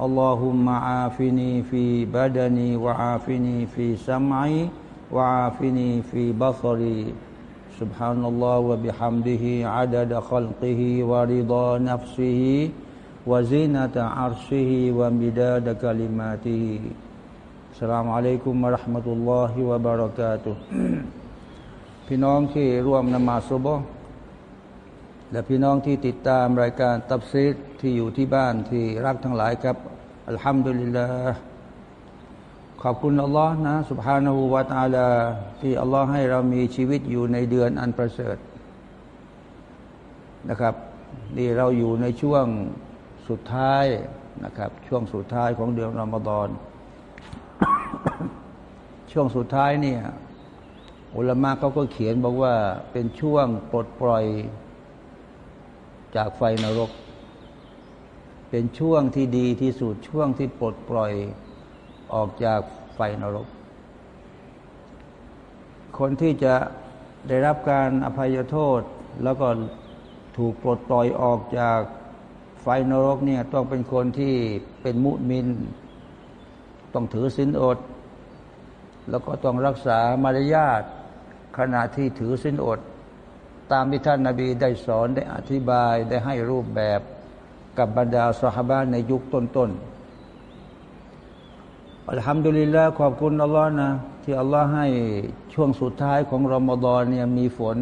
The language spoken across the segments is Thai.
اللهم عافني في بدني وعافني في سمعي وعافني في بصري سبحان الله وبحمده عدد خلقه ورضا نفسه وزينة عرشه ومداد كلماته السلام عليكم ورحمة الله وبركاته พี่น้องที่ร่วมนมาสุบฮ์ และพี่น้องที่ติดตามรายการตับซีดที่อยู่ที่บ้านที่รักทั้งหลายครับอัลฮัมดุลิลลาห์ขอบคุณอัลลอฮ์นะสุบฮานาหูวาตาลา ที่อัลลอฮ์ให้เรามีชีวิตอยู่ในเดือนอันประเสริฐนะครับนี่เราอยู่ในช่วงสุดท้ายนะครับ ช่วงสุดท้ายของเดือนรอมฎอนช่วงสุดท้ายเนี่ยอุลามะเขาก็เขียนบอกว่าเป็นช่วงปลดปล่อย จากไฟนรก เป็นช่วงที่ดีที่สุดช่วงที่ปลดปล่อยออกจากไฟนรก คนที่จะได้รับการอภัยโทษ แล้วก็ถูกปลดปล่อยออกจากไฟนรกเนี่ยต้องเป็นคนที่เป็นมุมิน ต้องถือศีลอด แล้วก็ต้องรักษามารยาทขณะที่ถือศีลอด ตามที่ท่านนาบีได้สอนได้อธิบายได้ให้รูปแบบกับบรรดาสหบาในยุคต้นๆอัลฮัมดุลิลละขอบคุณอัลลอฮ์นะ ที่อัลลอฮ์ให้ช่วงสุดท้ายของรอมฎอนเนี่ยมีฝน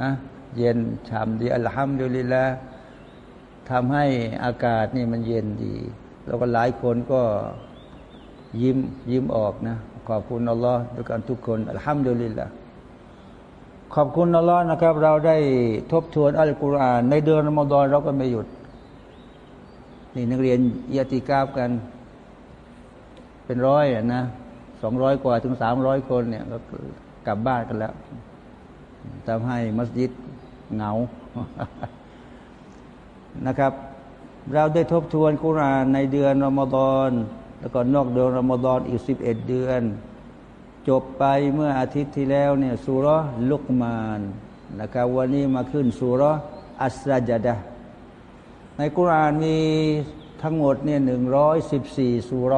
นะเย็นฉ่ำดีอัลฮัมดุลิลละทำให้อากาศนี่มันเย็นดี แล้วก็หลายคนก็ยิ้มยิ้มออกนะ ขอบคุณอัลลอฮ์ด้วยกันทุกคนอัลฮัมดุลิลละ ขอบคุณอัลลอฮ์นะครับ เราได้ทบทวนอัลกุรอาน ในเดือนรอมฎอนเราก็ไม่หยุด นี่นักเรียนยาติกาบกัน เป็นร้อยนะสองร้อยกว่าถึงสามร้อยคนเนี่ยก็กลับบ้านกันแล้วทำให้มัสยิดเหงานะครับ เราได้ทบทวนกุรอานในเดือนรอมฎอนแล้วก็นอกเดือนรอมฎอนอีกสิบเอ็ดเดือน จบไปเมื่ออาทิตย์ที่แล้วเนี่ยสุรลุกมานนะครับวันนี้มาขึ้นสุรอัสราดะในกุรานมีทั้งหมดเนี่ยหนึ่งร้อยสิบสี่สุร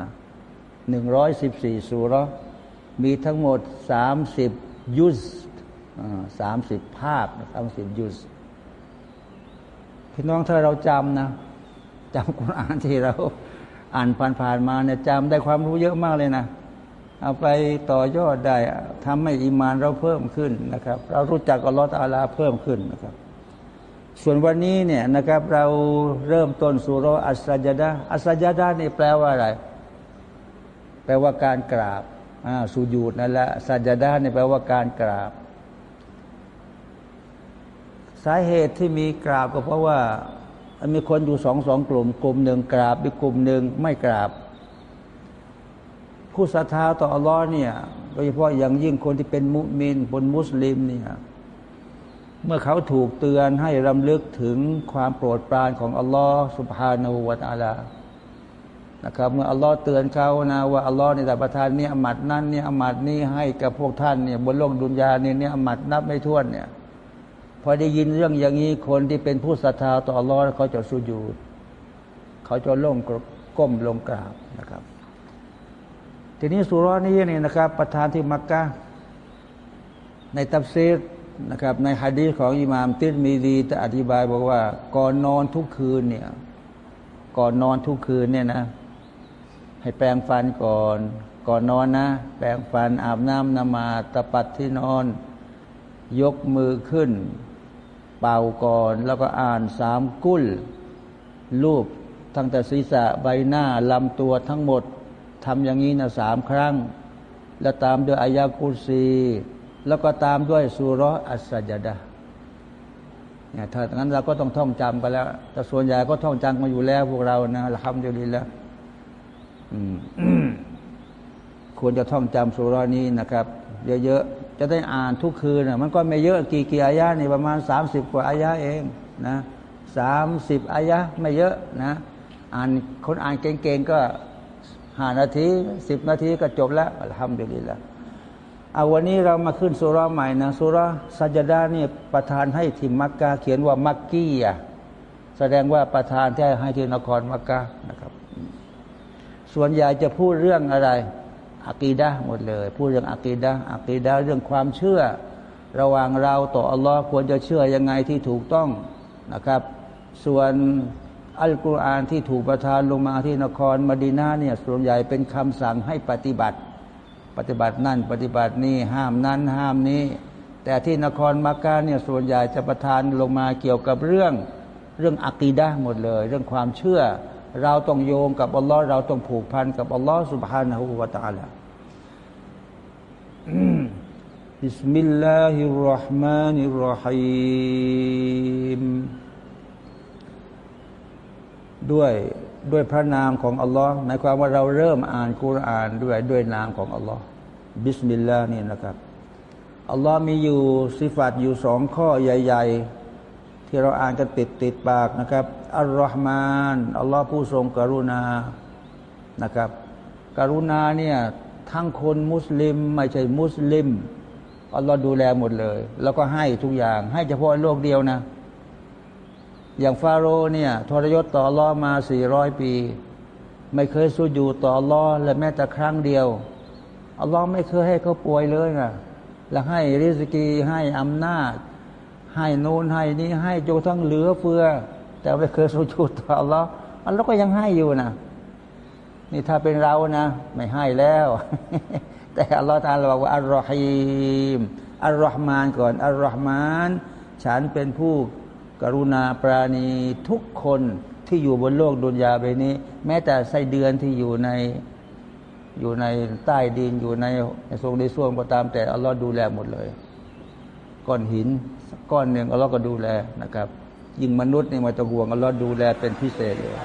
นะหนึ่งร้อยสิบสี่สุรมีทั้งหมดสามสิบยุสสามสิบภาพสามสิบยุสพี่น้องถ้าเราจำนะจำกุรานที่เรา อ่านผ่านๆมาเนี่ยจำได้ความรู้เยอะมากเลยนะ เอาไปต่อยอดได้ทำให้อิมานเราเพิ่มขึ้นนะครับ เรารู้จักอัลลอฮฺตาลาเพิ่มขึ้นนะครับ ส่วนวันนี้เนี่ยนะครับ เราเริ่มต้นสุรอัสราจดาอัสราจดานี่แปลว่าอะไร แปลว่าการกราบอ่าสุญูดนั่นแหละสัจดาเนี่ยแปลว่าการกราบ สาเหตุที่มีกราบก็เพราะว่ามีคนอยู่สองสองกลุ่ม กลุ่มหนึ่งกราบอีกกลุ่มหนึ่งไม่กราบ ผู้ศรัทธาต่ออัลลอฮ์เนี่ยโดยเฉพาะอย่างยิ่งคนที่เป็นมุมินบนมุสลิมเนี่ยเมื่อเขาถูกเตือนให้รำลึกถึงความโปรดปรานของอัลลอฮ์สุบฮานาหูวาตาลานะครับเมื่ออัลลอฮ์เตือนเขานะว่าอัลลอฮ์ในแต่ประทานเนี่ยอมัดนั้นเนี่ยอมัดนี้ให้กับพวกท่านเนี่ยบนโลกดุนยาเนี่ยเนี่ยอมัดนับไม่ถ้วนเนี่ยพอได้ยินเรื่องอย่างนี้คนที่เป็นผู้ศรัทธาต่ออัลลอฮ์เขาจะสุญูดเขาจะล่งก้มลงกราบนะครับ ทีนี้สุรานี้นี่นะครับ ประธานที่มักกะในตัฟซีรนะครับในฮะดีของอิหม่ามติดมีดีจะอธิบายบอกว่า ก่อนนอนทุกคืนเนี่ย ก่อนนอนทุกคืนเนี่ยนะ ให้แปรงฟันก่อน ก่อนนอนนะ แปรงฟันอาบน้ำนมาตะปัดที่นอน ยกมือขึ้น เป่าก่อน แล้วก็อ่านสามกุ้ลรูปทั้งแต่ศีรษะใบหน้าลำตัวทั้งหมด ทำอย่างนี้นะสามครั้ง แล้วตามด้วยอายากุซีแล้วก็ตามด้วยสุรอัสจดะเนี่ยถ้างั้นเราก็ต้องท่องจำไปแล้ว แต่ส่วนใหญ่ก็ท่องจำมาอยู่แล้วพวกเรานะละคำเดียวดีแล้วควรจะท่องจำสุรนี้นะครับ เยอะๆ จะได้อ่านทุกคืนนะมันก็ไม่เยอะกี่กี่อายะนี่ประมาณสามสิบกว่าอายะเองนะสามสิบอายะไม่เยอะนะ อ่านคนอ่านเก่งๆก็ ห้านาทีสิบนาทีก็จบแล้วอัลฮัมดุลิลละเอาวันนี้เรามาขึ้นสุราใหม่นะสุราสัจดานี่ประทานให้ทิมมักกะเขียนว่ามักกี้อะแสดงว่าประทานที่ให้ที่นครมักกะนะครับ ส่วนใหญ่จะพูดเรื่องอะไรอะกีดะหมดเลย พูดเรื่องอะกีดะอะกีดะเรื่องความเชื่อ ระหว่างเราต่ออัลลอฮ์ควรจะเชื่อยังไงที่ถูกต้องนะครับ ส่วน อัลกุรอานที่ถูกประทานลงมาที่นครมดีนาเนี่ยส่วนใหญ่เป็นคำสั่งให้ปฏิบัติ ปฏิบัตินั่นปฏิบัตินี่ห้ามนั้นห้ามนี้ แต่ที่นครมักกะเนี่ยส่วนใหญ่จะประทานลงมาเกี่ยวกับเรื่องเรื่องอะกีดะฮ์หมดเลย เรื่องความเชื่อ เราต้องโยงกับอัลลอฮ์เราต้องผูกพันกับอัลลอฮ์ سبحانه وتعالى بسم الله الرحمن الرحيم ด้วยด้วยพระนามของอัลลอฮ์หมายความว่าเราเริ่มอ่านกุรานด้วยด้วยนามของอัลลอฮ์ بسم الله นี่นะครับอัลลอฮ์มีอยู่สิฟัตอยู่สองข้อใหญ่ ๆ ที่เราอ่านกันติดติดปากนะครับالرحمن อัลลอฮ์ผู้ทรงกรุณานะครับ กรุณาเนี่ยทั้งคนมุสลิมไม่ใช่มุสลิมอัลลอฮ์ดูแลหมดเลย แล้วก็ให้ทุกอย่าง ให้เฉพาะโลกเดียวนะ อย่างฟาโรเนี่ยทรยศต่อลอมาสี่ร้อยปี ไม่เคยสู้อยู่ต่อลอและแม้แต่ครั้งเดียวอัลลอฮ์ไม่เคยให้เขาป่วยเลยนะแล้วให้ริสกีให้อำนาจ ให้นูนให้นี้ให้จนทั้งเหลือเฟือ แต่ไม่เคยสู้อยู่ต่ออัลลอฮ์อัลลอฮ์ก็ยังให้อยู่นะนี่ถ้าเป็นเรานะ ไม่ให้แล้ว แต่อัลลอฮฺตาลบอกว่าอัลลอฮีมอัลลอฮ์มานก่อนอัลลอฮ์มาน ฉันเป็นผู้ กรุณาปราณีทุกคนที่อยู่บนโลกดุนยาไปนี้ แม้แต่ไส้เดือนที่อยู่ในอยู่ในใต้ดินอยู่ในในทรงในส่วงก็ตามแต่อัลลอฮ์ดูแลหมดเลย ก้อนหินก้อนหนึ่งอัลลอฮ์ก็ดูแลนะครับ ยิ่งมนุษย์นี่มาตะห่วงอัลลอฮ์ดูแลเป็นพิเศษเลย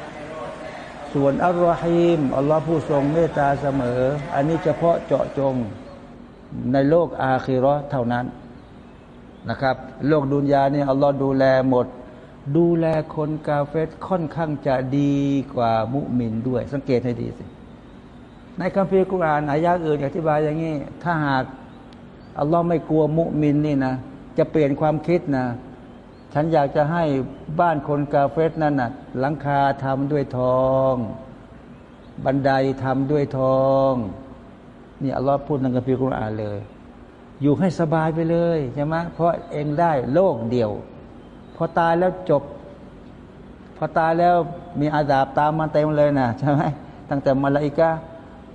ส่วนอัลลอฮีมอัลลอฮ์ผู้ทรงเมตตาเสมอ อันนี้เฉพาะเจาะจงในโลกอาคิรอเท่านั้น นะครับ โลกดุนยาเนี่ยอัลลอฮ์ดูแลหมด ดูแลคนกาเฟตค่อนข้างจะดีกว่ามุมินด้วย สังเกตให้ดีสิ ในคัมภีร์กุรานอายะอื่นอธิบายอย่างนี้ ถ้าหากอัลลอฮ์ไม่กลัวมุมินนี่นะ จะเปลี่ยนความคิดนะ ฉันอยากจะให้บ้านคนกาเฟตนั่นนะ่ะหลังคาทำด้วยทอง บันไดทำด้วยทองนี่อัลลอฮ์พูดในคัมภีร์กุรานเลย อยู่ให้สบายไปเลยใช่ไหมเพราะเองได้โลกเดียว พอตายแล้วจบ พอตายแล้วมีอาดาบตามมาเต็มเลยนะใช่ไหมตั้งแต่มาลาอิกา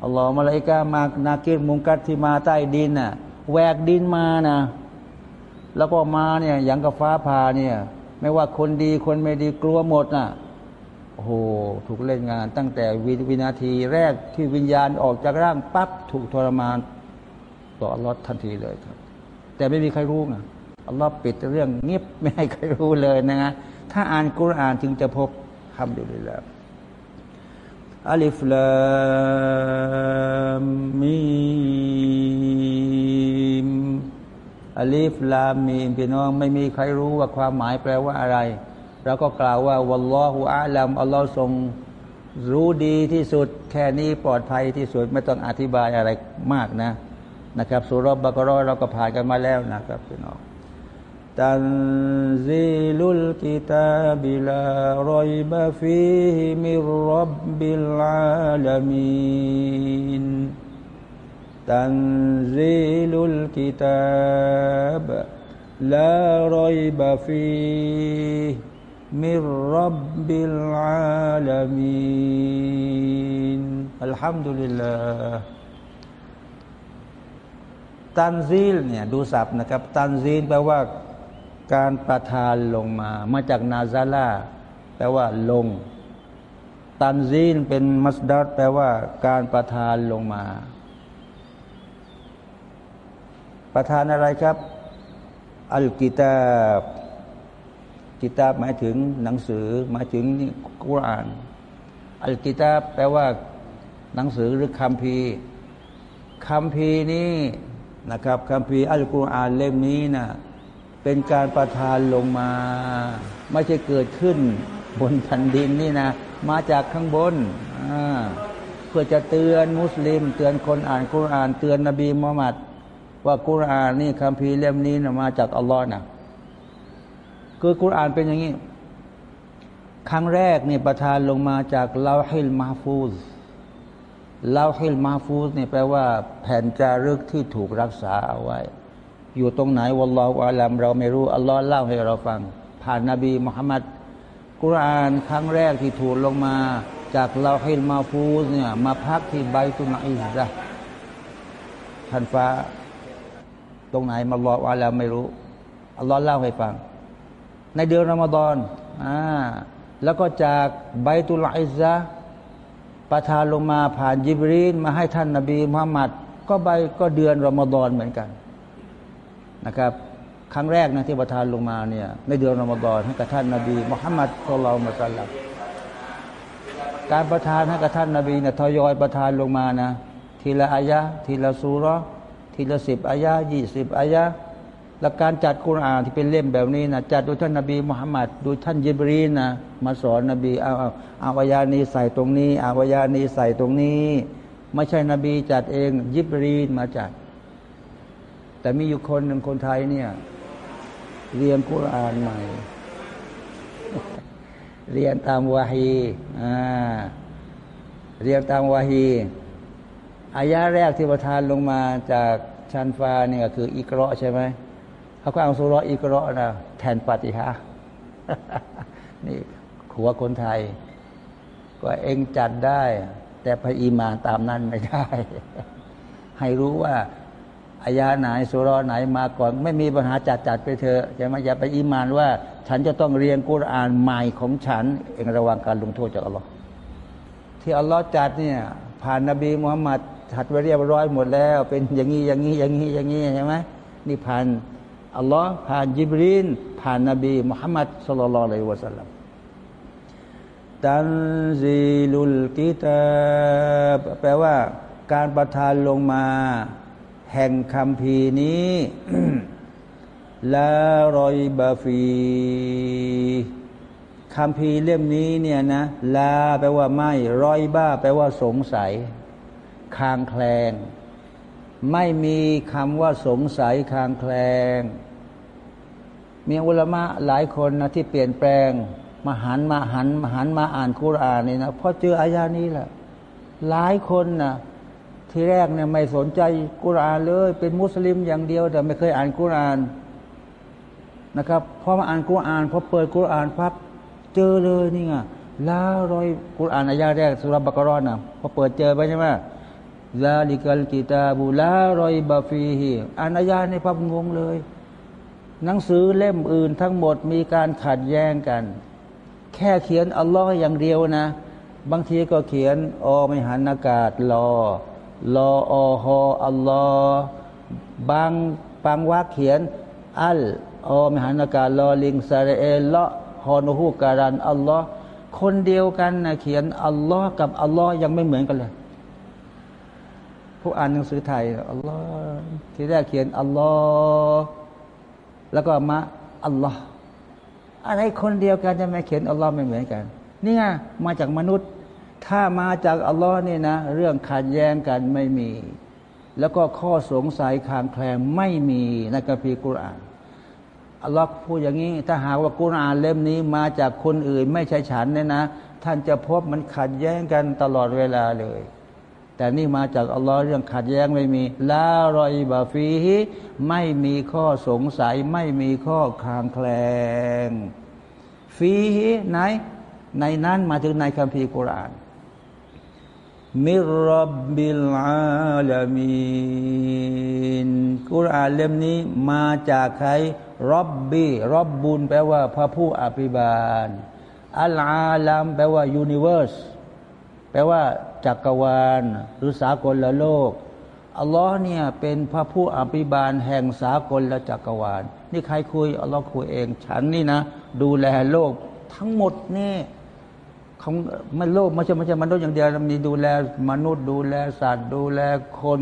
อัลลอฮ์มาลาอิกามานาคิดมุงกัดที่มาใต้ดินน่ะแหวกดินมานะแล้วก็มาเนี่ยอย่างกับฟ้าผ่าเนี่ย ไม่ว่าคนดีคนไม่ดีกลัวหมดน่ะโอ้โหถูกเล่นงานตั้งแต่วินาทีแรกที่วิญญาณออกจากร่างปั๊บถูกทรมาน ต่ออัลลอฮ์ทันทีเลยครับ แต่ไม่มีใครรู้นะอัลลอฮ์ปิดเรื่องเงียบไม่ให้ใครรู้เลยนะฮะถ้าอ่านกุรอานจึงจะพบคำดูดีแล้วอัลิฟลามมีالم พี่น้องไม่มีใครรู้ว่าความหมายแปลว่าอะไรเราก็กล่าวว่า والله أعلم อัลลอฮ์ทรงรู้ดีที่สุด แค่นี้ปลอดภัยที่สุด ไม่ต้องอธิบายอะไรมากนะ นะครับซูเราะฮ์บะกอเราะฮ์เราก็ผ่านกันมาแล้วนะครับพี่น้อง تنزيل الكتاب لا ريب فيه من رب العالمين تنزيل الكتاب لا ريب فيه من رب العالمين อัลฮัมดุลิลลาห์ تنزيل เนี่ยดูศัพท์นะครับ تنزيل แปลว่าการประทานลงมา มาจาก نزل แปลว่าลง ตันซีลเป็นมัสดัดแปลว่าการประทานลงมา ประทานอะไรครับ อัลกิตาบกิตาบหมายถึงหนังสือหมายถึงกุรอาน อัลกิตาบแปลว่าหนังสือหรือคัมภีร์คัมภีร์นี้ นะครับคัมภีร์อัลกุรอานเล่มนี้นะเป็นการประทานลงมา ไม่ใช่เกิดขึ้นบนแผ่นดินนี่นะ มาจากข้างบนเพื่อจะเตือนมุสลิม เตือนคนอ่านกุรอาน เตือนนบีมุฮัมมัด ว่ากุรอานนี่คัมภีร์เล่มนี้นะมาจากอัลลอฮ์นะคือกุรอานเป็นอย่างนี้ ครั้งแรกเนี่ยประทานลงมาจากลาฮิลมาฟูซ ลาฮิลมาฟูซเนี่ยแปลว่าแผ่นจารึกที่ถูกรักษาเอาไว้ อยู่ตรงไหนวัลลอฮฺอาลัมเราไม่รู้ อัลลอฮ์เล่าให้เราฟัง ผ่านนาบีมุฮัมมัดกุรอานครั้งแรกที่ถูกลงมา จากลาฮิลมาฟูซเนี่ยมาพักที่ใบตุนอิซะทันฟ้า ตรงไหนมาลอวาล้วไม่รู้อัลลอฮ์เล่าให้ฟัง ในเดือนรอมฎอนอ่าแล้วก็จากใบตุลอิซะ ประทานลงมาผ่านยิบรีนมาให้ท่านนาบีมุฮัมมัดก็ใบก็เดือนรอมฎอนเหมือนกันนะครับ ครั้งแรกนะที่ประทานลงมาเนี่ยในเดือนรอมฎอนให้กับท่านนาบีมุฮัมมัดสุลลัลมาสัลลัมการประทานให้กับท่านนาบีเนี่ยทยอยประทานลงมานะทีละอายะทีละซูรอทีละสิบอายะยี่สิบอายะ และการจัดกุรอานที่เป็นเล่มแบบนี้นะจัดโดยท่านนาบีมุฮัมมัดโดยท่านยิบรีนนะมาสอนนบีเอาเอาอาวายานีใส่ตรงนี้ อาวายานีใส่ตรงนี้ ไม่ใช่นบีจัดเองยิบรีนมาจัด แต่มีอยู่คนหนึ่งคนไทยเนี่ย เรียนกุรอานใหม่ เรียนตามวาฮีอ่าเรียนตามวาฮีอายะแรกที่ประทานลงมาจากชันฟ้าเนี่ยคืออิกราะใช่ไหม เขาก็เอาสุรอิกราะนะแทนปฏิหานี่ขัวคนไทย ก็เองจัดได้ แต่ไปอีมานตามนั้นไม่ได้ ให้รู้ว่าอายาไหนสุรอไหนมาก่อน ไม่มีปัญหาจัดจัดไปเถอะอย่ามาอย่าไปอีมานว่า ฉันจะต้องเรียนกุรอานใหม่ของฉัน เองระวังการลงโทษจากอัลลอฮ์ที่อัลลอฮ์จัดเนี่ยผ่านนบีมุฮัมมัดหัดไว้เรียบร้อยหมดแล้ว เป็นอย่างนี้อย่างนี้อย่างนี้อย่างนี้ใช่ไหมนี่ผ่าน อัลลอฮ์ผ่านจิบรีนผ่านนบีมุฮัมมัดสุลลัลลอฮุอะลัยฮิวะสัลลัมตันซีลุลกิตาแปลว่า การประทานลงมา แห่งคำพีนี้ลารอยบาฟีคำพีเล่มนี้เนี่ยนะลาแปลว่าไม่รอยบ้า แปลว่าสงสัยคางแคลง ไม่มีคำว่าสงสัยคางแคลง มีอุลมะหลายคนนะที่เปลี่ยนแปลงมาหันมาหันมาหันมาอ่านคุรานนี่นะพราะเจออายานี้แหละหลายคนนะที่แรกเนี่ยไม่สนใจกุรานเลย เป็นมุสลิมอย่างเดียว แต่ไม่เคยอ่านกุรานนะครับพอมาอ่านกุรานพอเปิดกุรานพับเจอเลยนี่ไงลารอยกุรานอายาแรกสุรบักรอนนะพอเปิดเจอไปใช่ไหมซาลิกัลกิตาบุลารอยบาฟีฮีอ่านอายาในพับงงเลย หนังสือเล่มอื่นทั้งหมดมีการขัดแย้งกัน แค่เขียนอัลลอฮ์อย่างเดียวนะ บางทีก็เขียนอไม่หันอากาศรอรออฮออัลลอฮ์บางบางวักเขียน อัลอไมหันอากาศรอลิงซาเรเอลละฮอนูฮูการันอัลลอฮ์คนเดียวกันนะเขียนอัลลอฮ์กับอัลลอฮ์ยังไม่เหมือนกันเลยผู้อ่านหนังสือไทยอัลลอฮ์ที่แรกเขียนอัลลอฮ์ แล้วก็มาอัลลอฮ์อะไรคนเดียวกันจะไม่เขียนอัลลอฮ์ไม่เหมือนกัน นี่ไงมาจากมนุษย์ ถ้ามาจากอัลลอฮ์นี่นะ เรื่องขัดแย้งกันไม่มี แล้วก็ข้อสงสัยคางแคลงไม่มีในกัมภีร์กุรอานอัลลอฮ์พูดอย่างนี้ ถ้าหากว่ากุรอานเล่มนี้มาจากคนอื่นไม่ใช่ฉันเนี่ยนะ ท่านจะพบมันขัดแย้งกันตลอดเวลาเลย แต่นี่มาจากอัลลอฮ์เรื่องขัดแย้งไม่มีลารอยบาฟีฮิไม่มีข้อสงสัย ไม่มีข้อคางแคลง ฟีฮิไหน ในนั้นมาถึงในคัมภีร์กุรอานมิรับบิลอาลามีนกุรอานเล่มนี้มาจากใครรับบีรับบุญแปลว่าพระผู้อภิบาลอัลอาลัมแปลว่ายูนิเวอร์ส แปลว่าจักรวาลหรือสากลละโลกอัลลอฮ์เนี่ยเป็นพระผู้อภิบาลแห่งสากลและจักรวาล นี่ใครคุยอัลลอฮ์คุยเอง ฉันนี่นะ ดูแลโลกทั้งหมดนี่ของมันโลกไม่ใช่ไม่ใช่มนุษย์อย่างเดียวมีดูแลมนุษย์ ดูแลสัตว์ ดูแลคน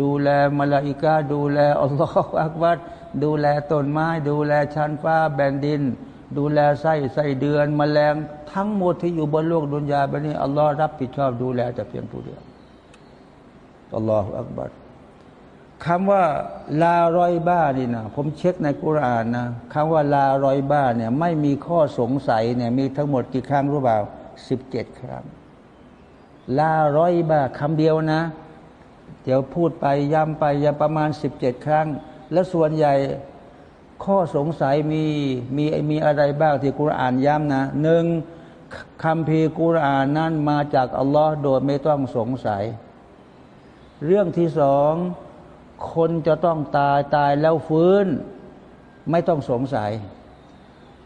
ดูแลมลาอิกาดูแลอัลลอฮฺอักบัดดูแลต้นไม้ ดูแลชั้นฟ้าแผ่นดิน ดูแลไส้ไส้เดือนมแมลงทั้งหมดที่อยู่บนโลกดุนยาแบบนี้อัลลอฮ์รับผิดชอบดูแลแต่เพียงผู้เดียวอัลลอฮฺอักบัดคำว่าลารอยบ้านี่นะผมเช็คในกุรานนะคำว่าลารอยบ้าเนี่ยไม่มีข้อสงสัยเนี่ยมีทั้งหมดกี่ครั้งรู้เปล่าสิบเจ็ดครั้งลารอยบ้าคำเดียวนะ เดี๋ยวพูดไปย้ำไปอย้ำประมาณสิบเจ็ดครั้ง แล้วส่วนใหญ่ ข้อสงสัยมีมีมีอะไรบ้างที่กุรอานย้ำนะหนึ่งคำพีกุรอานนั้นมาจากอัลลอฮ์โดยไม่ต้องสงสัย เรื่องที่สองคนจะต้องตายตายแล้วฟื้น ไม่ต้องสงสัย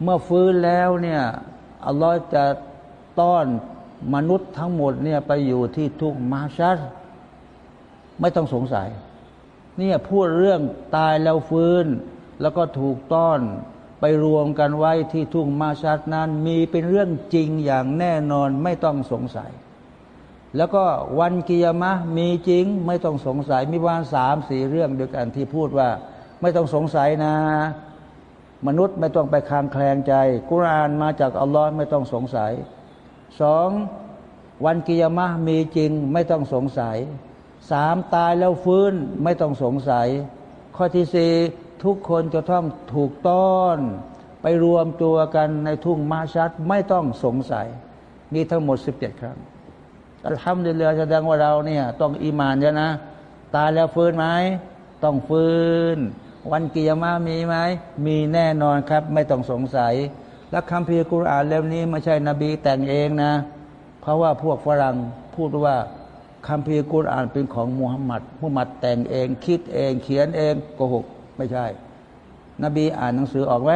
เมื่อฟื้นแล้วเนี่ยอัลลอฮ์จะต้อนมนุษย์ทั้งหมดเนี่ยไปอยู่ที่ทุกมาชัดไม่ต้องสงสัยเนี่ยพูดเรื่องตายแล้วฟื้น แล้วก็ถูกต้อนไปรวมกันไว้ที่ทุ่งมาชัดนั้น มีเป็นเรื่องจริงอย่างแน่นอนไม่ต้องสงสัย แล้วก็วันกิยามะมีจริงไม่ต้องสงสัยมีวันสามสี่เรื่องเดียวกันที่พูดว่า ไม่ต้องสงสัยนะ มนุษย์ไม่ต้องไปคลางแคลงใจ กุรานมาจากอัลลอฮ์ไม่ต้องสงสัยสองวันกิยามะมีจริงไม่ต้องสงสัยสามตายแล้วฟื้นไม่ต้องสงสัย ข้อที่สี่ ทุกคนจะต้องถูกต้อนไปรวมตัวกันในทุ่งมาชัดไม่ต้องสงสัย มีทั้งหมดสิบเจ็ดครั้งอัลฮัมดุลิลลาห์แสดงว่าเราเนี่ย ต้องอีมานเยอะนะ ตายแล้วฟื้นไหมต้องฟื้น วันกิยามะมีไหม มีแน่นอนครับ ไม่ต้องสงสัย และคำพีกุรอานเล่มนี้ไม่ใช่นบีแต่งเองนะ เพราะว่าพวกฝรั่งพูดว่าคัมภีร์กุรอานเป็นของมูฮัมหมัดมูฮัมหมัดแต่งเอง คิดเอง เขียนเองโกหก ไม่ใช่ นบีอ่านหนังสือออกไหม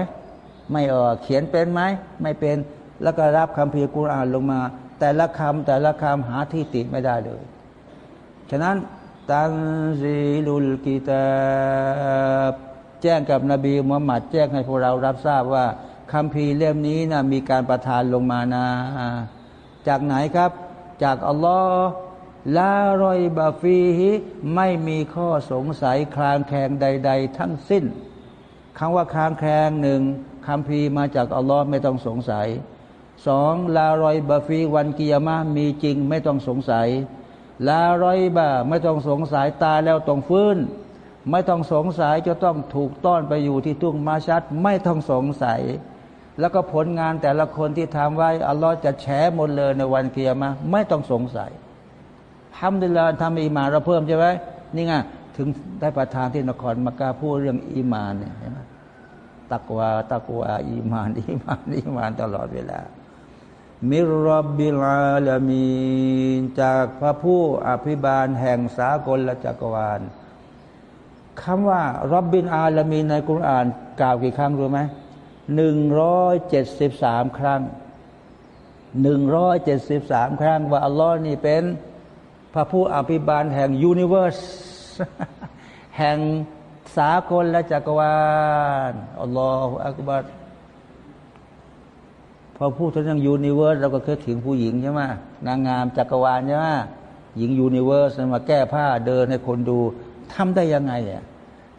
ไม่ออกเขียนเป็นไหมไม่เป็นแล้วก็รับคัมภีร์กุรอานลงมา แต่ละคำแต่ละคำหาที่ติไม่ได้เลย ฉะนั้นตันซีลุลกิตาบแจ้งกับนบีมุฮัมมัดแจ้งให้พวกเรารับทราบว่าคัมภีเล่มนี้นะมีการประทานลงมานะจากไหนครับ จากอัลลอฮ์ ลารอยบาฟีฮิไม่มีข้อสงสัยคลางแคลงใด ๆ ทั้งสิ้นคำว่าคลางแคลงหนึ่งคำพีมาจากอัลลอฮ์ไม่ต้องสงสัยสองลารอยบาฟีวันกิยามะมีจริงไม่ต้องสงสัย ลารอยบาไม่ต้องสงสัยตายแล้วต้องฟื้น ไม่ต้องสงสัยจะต้องถูกต้อนไปอยู่ที่ทุ่งมาชัดไม่ต้องสงสัย แล้วก็ผลงานแต่ละคนที่ทำไว้อัลลอฮ์จะแฉหมดเลยในวันกิยามะไม่ต้องสงสัย ทำดีลาทำอีมานเราเพิ่มใช่ไหมนี่ไงถึงได้ประทานที่นครมักกะพูดเรื่องอีมานเนี่ยใช่ไหมตักวาตักวาอีมานอีมานอีมานตลอดเวลา มิรบบิลาลามีจากพระผู้อภิบาลแห่งสากลและจักรวาลคำว่ารับบินอาลามีในกุรอานกล่าวกี่ครั้งรู้ไหมหนึ่งร้อยเจ็ดสิบสามครั้งหนึ่งร้อยเจ็ดสิบสามครั้งว่าอัลลอฮ์นี่เป็น พระผู้อภิบาลแห่ง universe แห่งสากลและจักรวาลอัลลอฮฺอักบัรพอพูดถึงเรื่อง universe เราก็คิดถึงผู้หญิงใช่ไหมนางงามจักรวาลใช่ไหมหญิง universe มาแก้ผ้าเดินให้คนดูทำได้ยังไงเนี่ย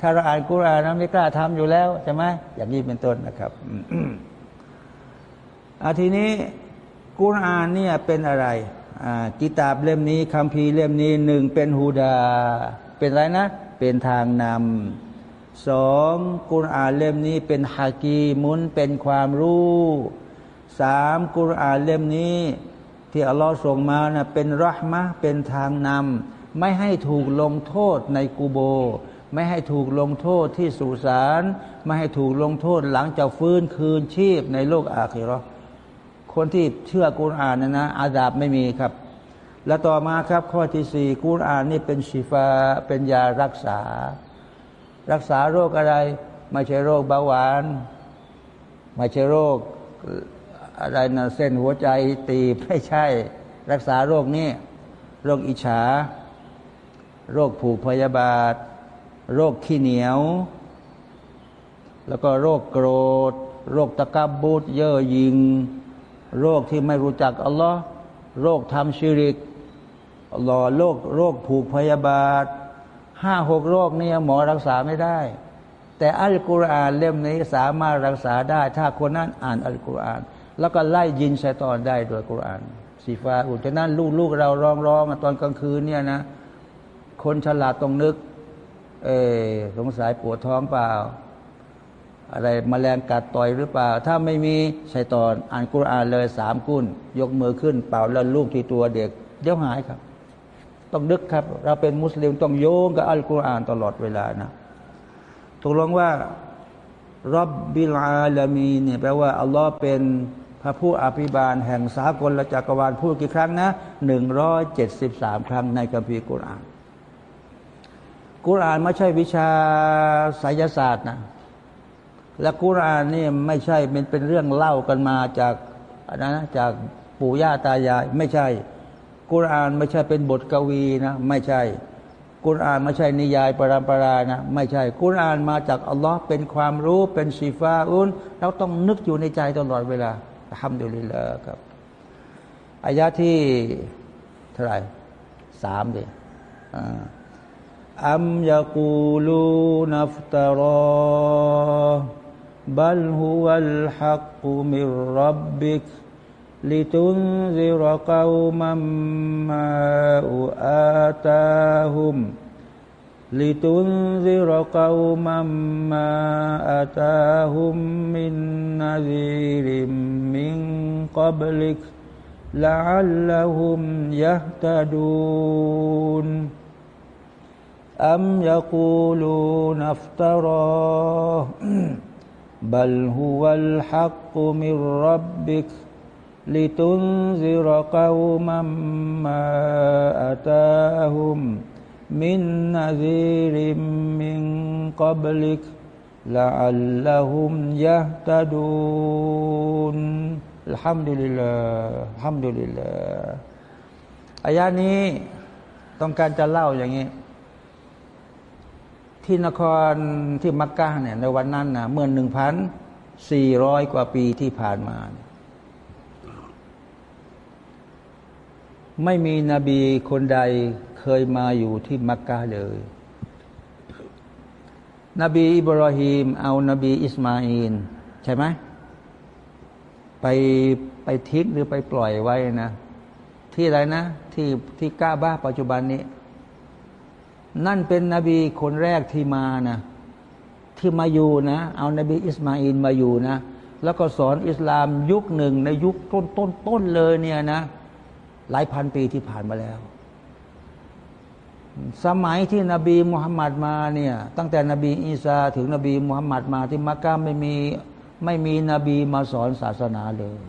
ถ้าเราอ่านกุรานเราไม่กล้าทำอยู่แล้วใช่ไหมอย่างนี้เป็นต้นนะครับอาทีนี้กุรานเนี่ยเป็นอะไร กิตาบเล่มนี้คัมภีร์เล่มนี้หนึ่งเป็นฮูดา เป็นไรนะ เป็นทางนำสองกุรอานเล่มนี้เป็นฮากีมุนเป็นความรู้สามกุรอานเล่มนี้ ที่อัลลอฮ์ส่งมานะเป็นรหมะเป็นทางนำไม่ให้ถูกลงโทษในกูโบ ไม่ให้ถูกลงโทษที่สุสานไม่ให้ถูกลงโทษหลังจากฟื้นคืนชีพในโลกอาคิรอ คนที่เชื่อกุรอานนะนะอาดาบไม่มีครับ แล้วต่อมาครับ ข้อที่สี่กุรอานนี่เป็นชีฟาเป็นยารักษา รักษาโรคอะไร ไม่ใช่โรคเบาหวาน ไม่ใช่โรคอะไรนะเส้นหัวใจตีไม่ใช่ รักษาโรคนี้ โรคอิจฉา โรคผูกพยาบาท โรคขี้เหนียว แล้วก็โรคโกรธ โรคตะกับบูดเย่อยิง โรคที่ไม่รู้จักอัลลอฮ์โรคทำชิริกอัลลอฮ์โรคโรคผูกพยาบาทห้าหกโรคนี่หมอรักษาไม่ได้ แต่อัลกุรอานเล่มนี้สามารถรักษาได้ ถ้าคนนั้นอ่านอัลกุรอาน แล้วก็ไล่ยินชัยตอนได้โดยกุรอานสีฟ้าอุจนั้นลูกลูกเราร้องร้องตอนกลางคืนเนี่ยนะ คนฉลาดต้องนึก เออสงสัยปวดท้องเปล่า อะไรมแมลงกัดต่อยหรือเปล่า ถ้าไม่มีชัยตอนอ่านกุรอานเลยสามกุนยกมือขึ้นเป่าแล้วลูกที่ตัวเด็ก เดี๋ยวหายครับ ต้องดึกครับ เราเป็นมุสลิมต้องโยงกับอัลกุรอานตลอดเวลานะตกลงว่ารับบิลอาลามีเนี่ยแปลว่าอัลลอฮ์เป็นพระผู้อภิบาลแห่งสากลและจักรวาลพูดกี่ครั้งนะหนึ่งร้อยเจ็ดสิบสามครั้งในคัมภีร์กุรอาน กุรอานไม่ใช่วิชาไสยศาสตร์นะ และกุรานนี่ไม่ใช่เป็นเป็นเรื่องเล่ากันมาจากนะจากปู่ย่าตายาย ไม่ใช่กุรานไม่ใช่เป็นบทกวีนะไม่ใช่กุรานไม่ใช่นิยายปรามปรานะ ไม่ใช่กุรานมาจากอัลลอฮ์เป็นความรู้เป็นชีฟาอุนเราต้องนึกอยู่ในใจตลอดเวลาทำดูลิลาครับอายะที่เท่าไหร่สามดียอัมยากูลูนัฟตารอ بل هو الحق من ربك لتنذر قوما ما آتاهم لتنذر قوما ما أتاهم من نذير من قبلك لعلهم يهتدون أم يقولون افتراه بل هو الحق من ربك لتنذر قوما ما أتاهم من نذير من قبلك لعلهم يهتدون الحمد لله الحمد لله อายานี้ต้องการจะเล่าอย่างนี้ ที่นครที่มักกะเนี่ยในวันนั้นนะเมื่อหนึ่งพันสี่ร้อยกว่าปีที่ผ่านมา ไม่มีนบีคนใดเคยมาอยู่ที่มักกะเลย นบีอิบราฮิมเอานบีอิสมาอินใช่ไหมไปไปทิ้งหรือไปปล่อยไว้นะ ที่อะไรนะ ที่ที่กาบ้าปัจจุบันนี้ นั่นเป็นนบีคนแรกที่มานะที่มาอยู่นะ เอานบีอิสมาอินมาอยู่นะ แล้วก็สอนอิสลามยุคหนึ่งในยุคต้นต้นต้นเลยเนี่ยนะ หลายพันปีที่ผ่านมาแล้ว สมัยที่นบีมุฮัมมัดมาเนี่ยตั้งแต่นบีอีสาถึงนบีมุฮัมมัดมาที่มักกะไม่มีไม่มีนบีมาสอนศาสนาเลย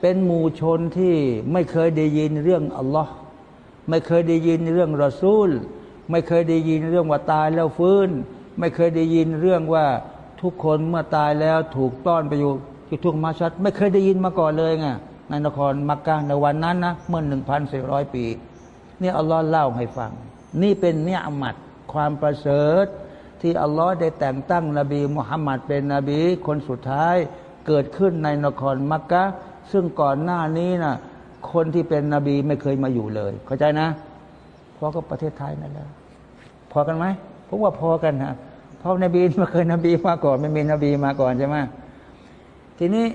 เป็นหมู่ชนที่ไม่เคยได้ยินเรื่องอัลลอฮ์ไม่เคยได้ยินเรื่องรอซูล ไม่เคยได้ยินเรื่องว่าตายแล้วฟื้น ไม่เคยได้ยินเรื่องว่าทุกคนเมื่อตายแล้วถูกต้อนไปอยู่ที่ทุกมาชัด ไม่เคยได้ยินมาก่อนเลยไงในนครมักกะในวันนั้นนะเมื่อหนึ่งพันสี่ร้อยปีนี่อัลลอฮ์เล่าให้ฟัง นี่เป็นเนี่ยอมัดความประเสริฐ ที่อัลลอฮ์ได้แต่งตั้งนบีมุฮัมมัดเป็นนบีคนสุดท้ายเกิดขึ้นในนครมักกะซึ่งก่อนหน้านี้นะคนที่เป็นนบีไม่เคยมาอยู่เลย เข้าใจนะ เพอก็ประเทศไทยนั่นแหละ พอกันไหมพมว่าพอกันนะเพราะนบีม่เคยนบีมาก่อนไม่มีนบีมาก่อนใช่ไหมทีนี้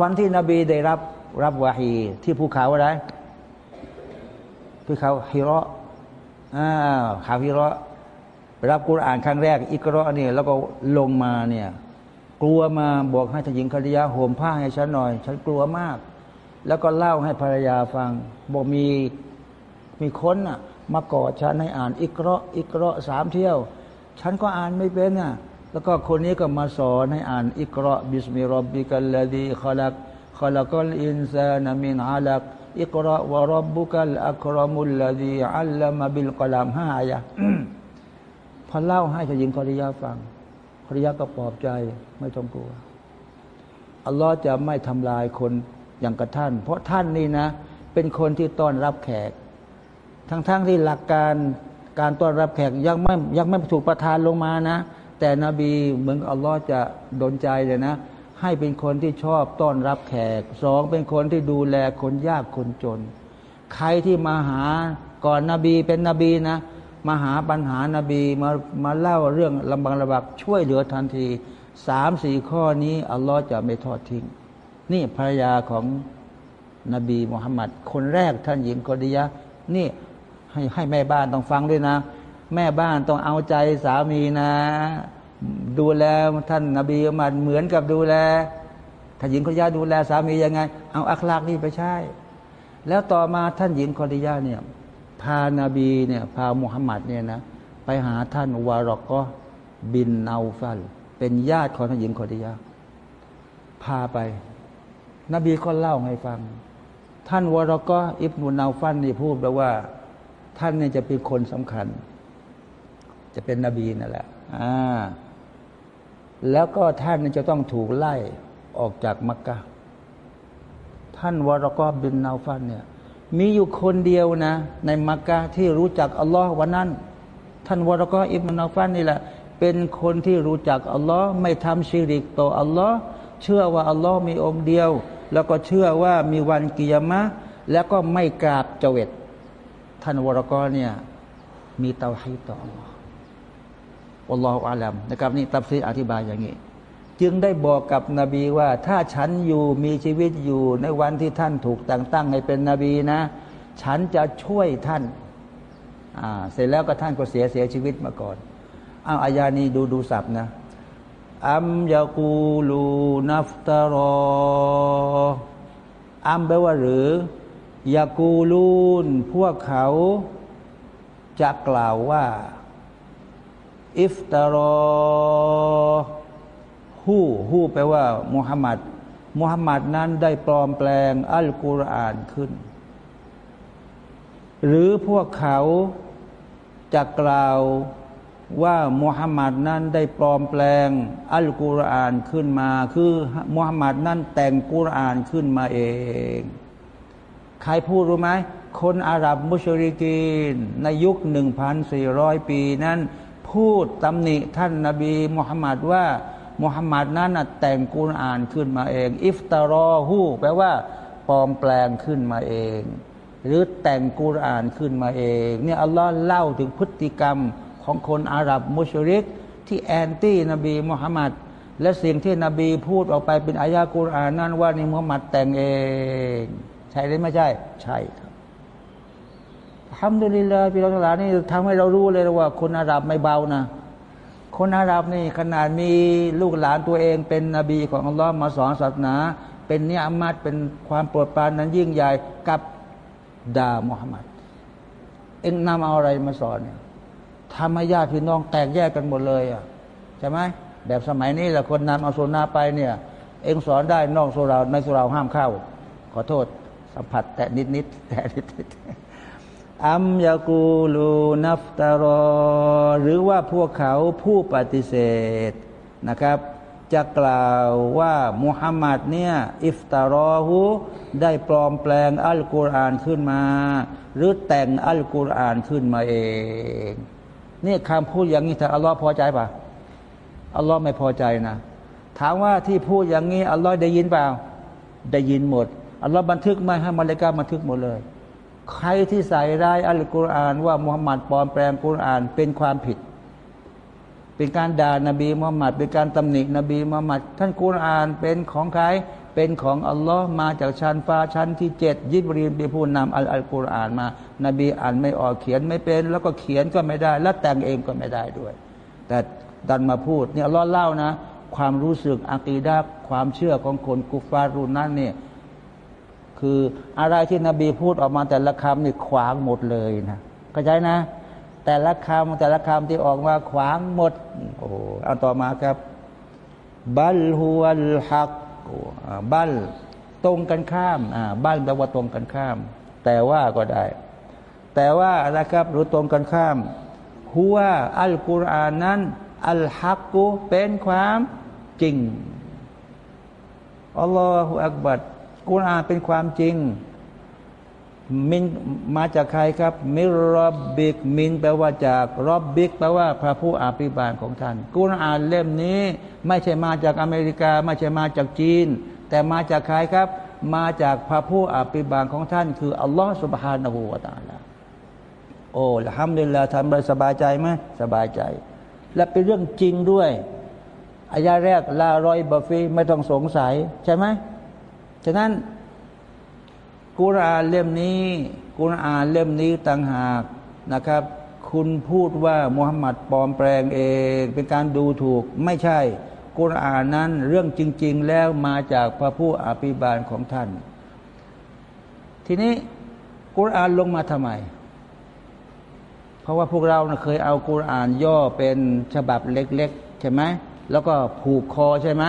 วันที่นบีได้รับรับวาฮีที่ภูเขาอะไรภูเขาฮิระอ่าเขาฮิระรับกุรอานครั้งแรก اقرأ เนี่ยแล้วก็ลงมาเนี่ย กลัวมาบอกให้ท่านหญิงคดียาห่มผ้าให้ฉันหน่อย ฉันกลัวมาก แล้วก็เล่าให้ภรรยาฟัง บอกมีมีคนอะ มากอดฉันให้อ่าน اقرأ اقرأ สามเที่ยว ฉันก็อ่านไม่เป็นอะแล้วก็คนนี้ก็มาสอนให้อ่าน اقرأ باسم ربك الذي خلق خلق الإنسان من علق اقرأ وربك الأكرم الذي علم بالقلم ห้าอายะพอเล่าให้ชายิงคอริยาฟังคอริยาก็ปลอบใจไม่ต้องกลัวอัลลอฮ์จะไม่ทำลายคนอย่างกับท่าน เพราะท่านนี่นะ เป็นคนที่ต้อนรับแขก ทั้งๆทที่หลักการการต้อนรับแขกยังไม่ยังไม่ถูกประทานลงมานะ แต่นบีเหมือนอัลลอฮ์จะดนใจเลยนะ ให้เป็นคนที่ชอบต้อนรับแขกสองเป็นคนที่ดูแลคนยากคนจน ใครที่มาหาก่อนนบีเป็นนบีนะมาหาปัญหานาบีมามาเล่าเรื่องลำบากลำบากช่วยเหลือทันทีสามสี่ข้อนี้ อัลลอฮ์จะไม่ทอดทิ้ง นี่ภรรยาของนบีมุฮัมมัดคนแรกท่านหญิงกอดียะนี่ ให้ให้แม่บ้านต้องฟังด้วยนะ แม่บ้านต้องเอาใจสามีนะ ดูแลท่านนาบีมุมัดเหมือนกับดูแลท่านหญิงกอดียะดูแลสามียังไง เอาอัคลากนี่ไปใช้ แล้วต่อมาท่านหญิงกอดียะเนี่ยพานาบีเนี่ยพามุฮัมมัดเนี่ยนะไปหาท่านวารอกก็บินนาฟัลเป็นญาติของท่านหญิงคอดียาพาไป นบีก็เล่าให้ฟัง ท่านวารก็อิบนุนาฟันนี่พูดแปลว่า ท่านเนี่ยจะเป็นคนสำคัญ จะเป็นนบีนั่นแหละอ่าแล้วก็ท่านจะต้องถูกไล่ออกจากมักกะท่านวรก็บินนาฟันเนี่ย มีอยู่คนเดียวนะ ในมักกะที่รู้จักอัลลอฮ์วันนั้น ท่านวรกอิบนาฟันนี่แหละ เป็นคนที่รู้จักอัลลอฮ์ไม่ทำชีริกต่ออัลลอฮ์เชื่อว่าอัลลอฮ์มีองค์เดียว แล้วก็เชื่อว่ามีวันกิยามะแล้วก็ไม่กราบเจวิต ท่านวรกเนี่ยมีเตาให้ต่ออัลลอฮ์อัลลอฮฺอาลัมนะครับนี่ตับซีอธิบายอย่างนี้ จึงได้บอกกับนบีว่า ถ้าฉันอยู่มีชีวิตอยู่ในวันที่ท่านถูกแต่งตั้งให้เป็นนบีนะ ฉันจะช่วยท่านอ่าเสร็จแล้วก็ท่านก็เสียเสียชีวิตมาก่อนอ้าวอายานี้ดูดูสับนะอัมยากูลูนัฟตารออัมแปลว่าหรือ ยากูลูน พวกเขาจะกล่าวว่า อิฟตารอฮู้ฮู้แปลว่ามุฮัมมัดมุฮัมมัดนั้นได้ปลอมแปลง อัลกุรอานขึ้น หรือพวกเขาจะกล่าวว่ามุฮัมมัดนั้นได้ปลอมแปลง อัลกุรอานขึ้นมา คือมุฮัมมัดนั้นแต่งกุรอานขึ้นมาเอง ใครพูดรู้ไหม คนอาหรับมุชริกีน ในยุค 1,400 ปีนั้น พูดตำหนิท่านนาบีมุฮัมมัดว่ามุฮัมมัดนั้นแต่งกุรอานขึ้นมาเอง อิฟตารอฮูแปลว่าปลอมแปลงขึ้นมาเอง หรือแต่งกุรอานขึ้นมาเองเนี่ยอัลลอฮ์เล่าถึงพฤติกรรมของคนอาหรับมุชริก ที่แอนตี้นบีมุฮัมมัดและสิ่งที่นบีพูดออกไปเป็นอายากุรอานนั้นว่านี่มุฮัมมัดแต่งเอง ใช่หรือไม่ใช่ ใช่ครับทำดุลิลาพี่น้องหลายนี่ทำให้เรารู้เลยว่า คนอาหรับไม่เบานะคนอาหรับนี่ขนาดมีลูกหลานตัวเองเป็นนบีของอัลลอฮ์มาสอนศาสนา เป็นเนียอมัดเป็นความโปรดปรานนั้นยิ่งใหญ่กับด่ามุฮัมมัดเอ็งนำเอาอะไรมาสอนเนี่ยทำให้ญาติพี่น้องแตกแยกกันหมดเลยอะใช่ไหมแบบสมัยนี้แหละคนนำเอาโซนาไปเนี่ย เองสอนได้นอกโซราในโซราห้ามเข้า ขอโทษ สัมผัสแต่นิดนิดแต่นิดนิดอัมยากูลูนัฟตารอ หรือว่าพวกเขาผู้ปฏิเสธนะครับ จะกล่าวว่ามุฮัมมัดเนี่ยอิฟตารอหูได้ปลอมแปลงอัลกุรอานขึ้นมา หรือแต่งอัลกุรอานขึ้นมาเอง นี่คำพูดอย่างนี้ถ้าอัลลอฮ์พอใจปะอัลลอฮ์ไม่พอใจนะ ถามว่าที่พูดอย่างนี้อัลลอฮ์ได้ยินเปล่า ได้ยินหมด อัลลอฮ์บันทึกมาให้มาเลกาบันทึกหมดเลย ใครที่ใส่ร้ายอัลกุรอานว่ามุฮัมมัดปลอมแปลงกุรอานเป็นความผิด เป็นการด่านาบีมุฮัมมัดเป็นการตำหนินบีมุฮัมมัดท่านกุรอานเป็นของใครเป็นของอัลลอฮ์มาจากชั้นฟ้าชั้นที่เจ็ดยิบรีนเป็นผู้นำอัลอัลกุรอานมา นบีอ่านไม่ออกเขียนไม่เป็น แล้วก็เขียนก็ไม่ได้ และแต่งเองก็ไม่ได้ด้วย แต่ดันมาพูดเนี่ยล้อเล่านะ ความรู้สึกอากีดาความเชื่อของคนกุฟารุนนั้นเนี่ย คืออะไรที่นบีพูดออกมาแต่ละคำนี่ขวางหมดเลยนะเข้าใจนะ แต่ละคำแต่ละคำที่ออกมาขวางหมดโอ้เอาต่อมาครับ บัลฮุวัลฮักบัลตรงกันข้ามอ่าบัลแปลว่าตรงกันข้าม แต่ว่าก็ได้ แต่ว่านะครับรู้ตรงกันข้ามหัวอัลกุรอานนั้นอัลฮักกุเป็นความจริงอัลลอฮฺอักบัด กุรอานเป็นความจริง มินมาจากใครครับ มิรอบบิกมินแปลว่าจากรอบบิกแปลว่าพระผู้อาภิบาลของท่าน กุรอานเล่มนี้ ไม่ใช่มาจากอเมริกา ไม่ใช่มาจากจีน แต่มาจากใครครับ มาจากพระผู้อาภิบาลของท่าน คืออัลลอฮฺสุบฮานาหูวาตาลาโอ้ละฮัมดุลิลลาทำไปสบายใจไหมสบายใจ และเป็นเรื่องจริงด้วยอายาแรกลารอยบาฟีไม่ต้องสงสัย ใช่ไหม ฉะนั้นกุรอานเล่มนี้ กุรอานเล่มนี้ต่างหากนะครับ คุณพูดว่ามุฮัมมัดปลอมแปลงเอง เป็นการดูถูกไม่ใช่ กุรอานนั้นเรื่องจริง ๆ แล้วมาจากพระผู้อภิบาลของท่าน ทีนี้กุรอานลงมาทำไม เพราะว่าพวกเราเคยเอากุรอานย่อเป็นฉบับเล็ก ๆ ใช่ไหมแล้วก็ผูกคอใช่ไหม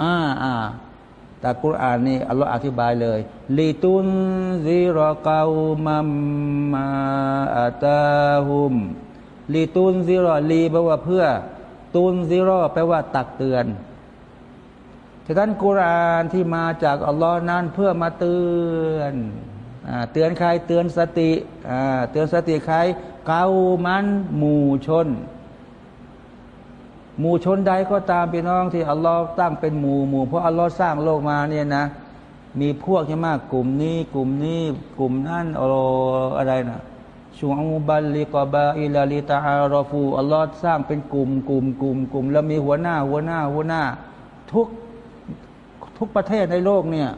อ่าอ่า แต่กุรอานนี่อัลลอฮฺอธิบายเลยลีตุนซิรอเกามัมมาอัตาฮุมลีตุนซิรอลีแปลว่าเพื่อ ตุนซิรอแปลว่าตักเตือนฉะนั้นกุรอานที่มาจากอัลลอฮ์นั้นเพื่อมาเตือนเตือนใครเตือนสติเตือนสติใครเกามันหมู่ชน หมู่ชนใดก็ตามพี่น้องที่อัลลอฮ์ตั้งเป็นหมู่หมู่เพราะอัลลอฮ์สร้างโลกมาเนี่ยนะ มีพวกใช่ไหมกลุ่มนี้ กลุ่มนี้ กลุ่มนั้นออะไรนะชูอูบัลลิกบาอิลาลิตาอารอฟูอัลลอฮ์สร้างเป็นกลุ่มกลุ่มกลุ่มกลุ่มแล้วมีหัวหน้า หัวหน้า หัวหน้า ทุกทุกประเทศในโลกเนี่ย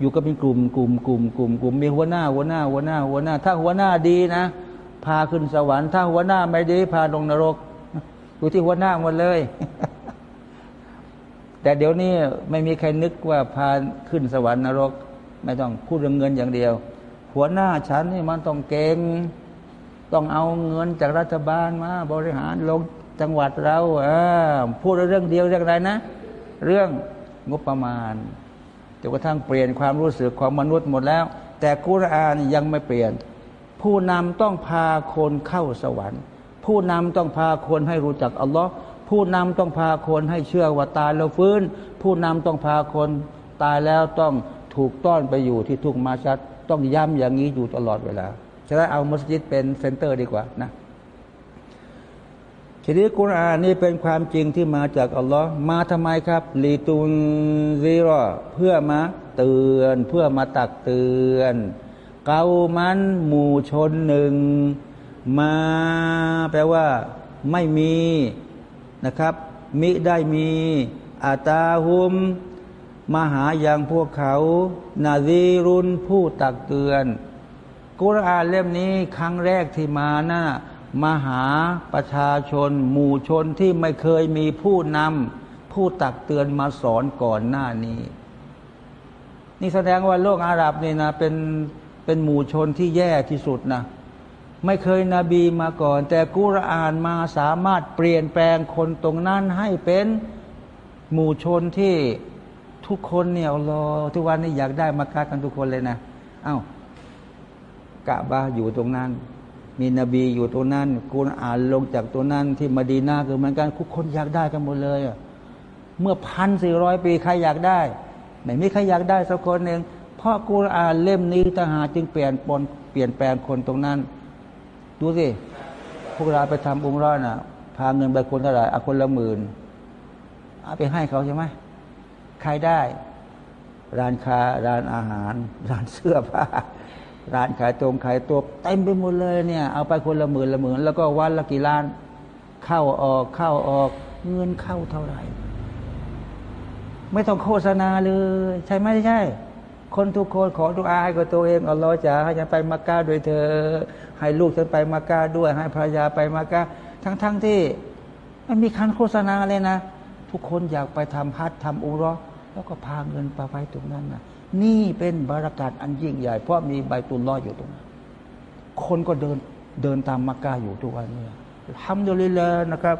อยู่ก็เป็นกลุ่มกลุ่มกลุ่มกลุ่มกลุ่มมีหัวหน้า หัวหน้า หัวหน้า หัวหน้า ถ้าหัวหน้าดีนะ พาขึ้นสวรรค์ถ้าหัวหน้าไม่ดีพาลงนรก อยู่ที่หัวหน้าหมดเลย แต่เดี๋ยวนี้ไม่มีใครนึกว่าพาขึ้นสวรรค์นรก ไม่ต้องพูดเรื่องเงินอย่างเดียว หัวหน้าฉันนี่มันต้องเก่งต้องเอาเงินจากรัฐบาลมา บริหารลงจังหวัดเราอพูดเรื่องเดียวเรื่องอะไรนะ เรื่องงบประมาณจนกระทั่งเปลี่ยนความรู้สึกของมนุษย์หมดแล้ว แต่กุรอานยังไม่เปลี่ยน ผู้นำต้องพาคนเข้าสวรรค์ ผู้นำต้องพาคนให้รู้จักอัลลอฮ์ผู้นำต้องพาคนให้เชื่อว่าตายแล้วฟื้น ผู้นำต้องพาคนตายแล้วต้องถูกต้อนไปอยู่ที่ทุกมาชัด ต้องย้ำอย่างนี้อยู่ตลอดเวลาฉะนั้นเอามัสยิดเป็นเซ็นเตอร์ดีกว่านะทีนี้กุรอานนี่เป็นความจริงที่มาจากอัลลอฮ์มาทำไมครับ ลีตุนซีรอเพื่อมาเตือนเพื่อมาตักเตือน เกามันหมู่ชนหนึ่ง มาแปลว่า ไม่มีนะครับ มิได้มีอาตาหุมมาหาอย่างพวกเขา นาซีรุนผู้ตักเตือน กุรอานเล่มนี้ครั้งแรกที่มานะ่ะมาหาประชาชน หมู่ชนที่ไม่เคยมีผู้นำผู้ตักเตือนมาสอนก่อนหน้านี้ นี่แสดงว่าโลกอาหรับนี่นะเป็นเป็นหมู่ชนที่แย่ที่สุดนะ ไม่เคยนบีมาก่อน แต่กุรอานมาสามารถเปลี่ยนแปลงคนตรงนั้นให้เป็นหมู่ชนที่ทุกคนเนี่ยรอทุกวันนี้อยากได้มาคากันทุกคนเลยนะ เอา้ากะบาอยู่ตรงนั้น มีนบีอยู่ตรงนั้นกุรอานลงจากตัวนั้นที่มาดีนาคือเหมือนกันทุกคนอยากได้กันหมดเลยเมื่อพันสี่ร้อยปีใครอยากได้ ไม่มีใครอยากได้สักคนหนึ่งเพราะกุรอานเล่มนี้ทหารจึงเปลี่ยนปนเปลี่ยนแปลงคนตรงนั้น ดูสิ พวกเราไปทำอุมร้อนอะพาเงินไปคนเท่าไหร่เอาคนละหมื่นเอาไปให้เขาใช่ไหมใครได้ ร้านค้าร้านอาหาร ร้านเสื้อผ้าร้านขายตรงขายตัวเต็มไปหมดเลยเนี่ยเอาไปคนละหมื่นละหมื่นแล้วก็วันละกี่ล้าน เข้าออกเข้าออกเงินเข้าเท่าไหร่ ไม่ต้องโฆษณาเลย ใช่ไหมใช่ คนทุกคนขอดุอาให้กับตัวเองอัลลอฮ์จะให้ฉันไปมักกะด้วยเธอ ให้ลูกฉันไปมักกะด้วย ให้ภรรยาไปมักกะทั้งๆทที่ไม่มีคันโฆษณาเลยนะ ทุกคนอยากไปทำฮัททำอุรอแล้วก็พาเงินไปไปตรงนั้นนะนี่เป็นบารกาศอันยิ่งใหญ่ เพราะมีใบตุลลออยู่ตรงนั้นคนก็เดินเดินตามมักกะอยู่ทุกวันเนี้ทำโดยเลยนะครับ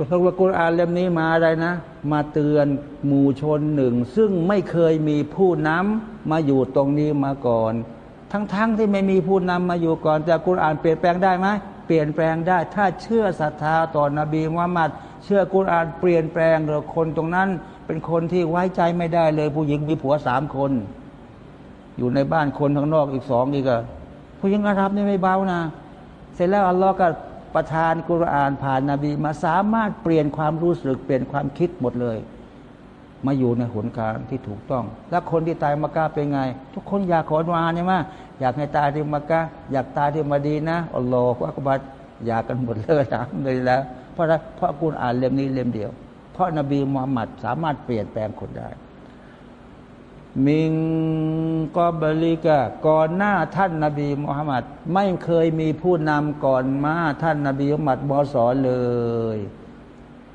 ตัวพระกุรอานเล่มนี้มาอะไรนะ มาเตือนหมู่ชนหนึ่ง ซึ่งไม่เคยมีผู้นำมาอยู่ตรงนี้มาก่อน ทั้งๆทที่ไม่มีผู้นำมาอยู่ก่อน แต่กุรอานเปลี่ยนแปลงได้ไหมเปลี่ยนแปลงได้ ถ้าเชื่อศรัทธาต่อนบีมุฮัมมัดเชื่อกุรอานเปลี่ยนแปลงหรือคนตรงนั้น เป็นคนที่ไว้ใจไม่ได้เลย ผู้หญิงมีผัวสามคน อยู่ในบ้านคนข้างนอกอีกสองอีกอะผู้หญิงอาหรับนี่ไม่เบานะ เสร็จแล้วอัลลอฮ์ก็ ประทานกุรอานผ่านนาบีมาสามารถเปลี่ยนความรู้สึกเปลี่ยนความคิดหมดเลย มาอยู่ในหนการที่ถูกต้อง แล้วคนที่ตายมักกะเป็นไง ทุกคนอยากขอดุอาใช่ไหมอยากให้ตายที่มักกะอยากตายที่มาดีนะอัลลอฮฺอักบัดอยากกันหมดเลยนะเลยแล้วเพราะเพราะกุรอานเล่มนี้เล่มเดียว เพราะนบีมุฮัมมัดสามารถเปลี่ยนแปลงคนได้ มิงกอบลิกะก่อนหน้าท่านนบีมุฮัมมัดไม่เคยมีผู้นำก่อนมาท่านนบีมุฮัมมัดบอสอนเลย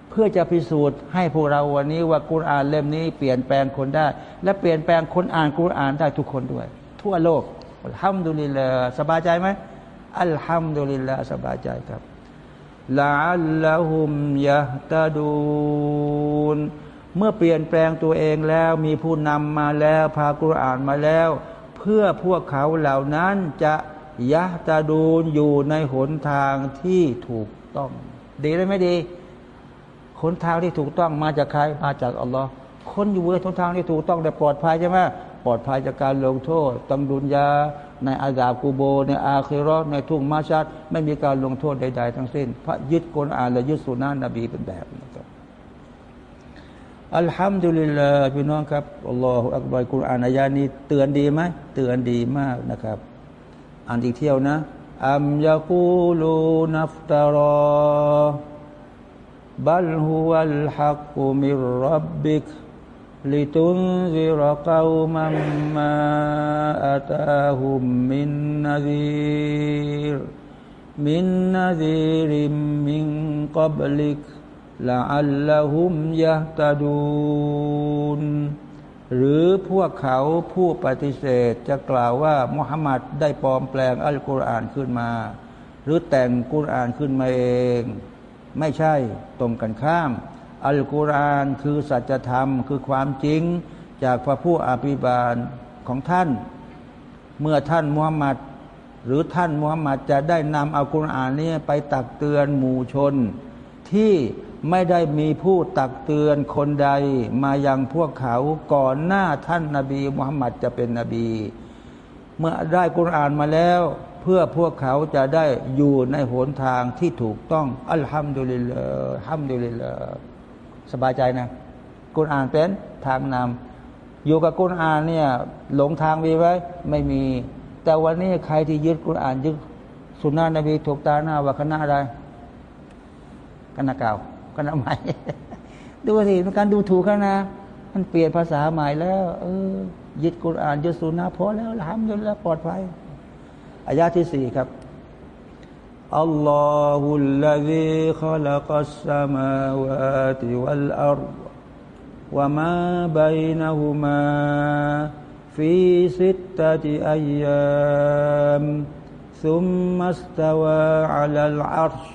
เพื่อจะพิสูจน์ให้พวกเราวันนี้ว่ากุรอานเล่มนี้เปลี่ยนแปลงคนได้ และเปลี่ยนแปลงคนอ่านกุรอานได้ทุกคนด้วย ทั่วโลกอัลฮัมดุลิลลาสบายใจไหมอัลฮัมดุลิลลาสบายใจครับละอัลละหุมยะตาดูน เมื่อเปลี่ยนแปลงตัวเองแล้วมีผู้นำมาแล้ว พากุรอานมาแล้ว เพื่อพวกเขาเหล่านั้นจะยะตาดูนอยู่ในหนทางที่ถูกต้อง ดีหรือไม่ดีหนทางที่ถูกต้องมาจากใครมาจากอัลลอฮ์คนอยู่บนหนทางที่ถูกต้องแต่ปลอดภัยใช่ไหมปลอดภัยจากการลงโทษตังดุนยา ในอาซาบกูโบ ในอาคิรอในทุ่งมาชัดไม่มีการลงโทษใด ๆ ทั้งสิ้น พระยึดกลอานและยึดสุนานะนบีเป็นแบบนะครับ อัลฮัมดุลิลลาห์พี่น้องครับอัลลอฮฺอักบารกุรอานอายานี้เตือนดีไหมเตือนดีมากนะครับ อ่านอีกเที่ยวนะอัมยาคูลูนัฟตารอบัลฮุวัลฮักกุมิรับบิก ละอัลลฮุมยะตาดูนหรือพวกเขาผู้ปฏิเสธจะกล่าวว่ามุฮัมมัดได้ปลอมแปลงอัลกุรอานขึ้นมา หรือแต่งกุรอานขึ้นมาเอง ไม่ใช่ตรงกันข้าม อัลกุรอานคือสัจธรรมคือความจริงจากพระผู้อภิบาลของท่าน เมื่อท่านมุฮัมมัดหรือท่านมุฮัมมัดจะได้นำอัลกุรอานนี้ไปตักเตือนหมู่ชนที่ ไม่ได้มีผู้ตักเตือนคนใดมายังพวกเขาก่อนหน้าท่านนาบีมุฮัมมัดจะเป็นนบี เมื่อได้กุรอานมาแล้ว เพื่อพวกเขาจะได้อยู่ในหนทางที่ถูกต้องอัลฮัมดุลิลลาห์ฮัมดุลิลลาห์สบายใจนะกุรอานเป็นทางนำอยู่กับกุรอานเนี่ยหลงทางมีไว้ไม่มี แต่วันนี้ใครที่ยึดกุรอานยึดสุนนะนบีถูกตาหน้าว่าคณะอะไรคณะเก่า กันใหม่ดูสิเป็นการดูถูกกันนะ มันเปลี่ยนภาษาใหม่แล้ว เออยึดกุรอานยึดสุนาพอแล้วหามยึดแล้วปลอดภัยอายาที่สี่ครับอัลลอฮุลลาฮิขลักัสสมาวาติวัลอัรดวะมาบัยนะฮุมาฟีสิตตะติอายามซุมมัสตาวะอัลลอัรช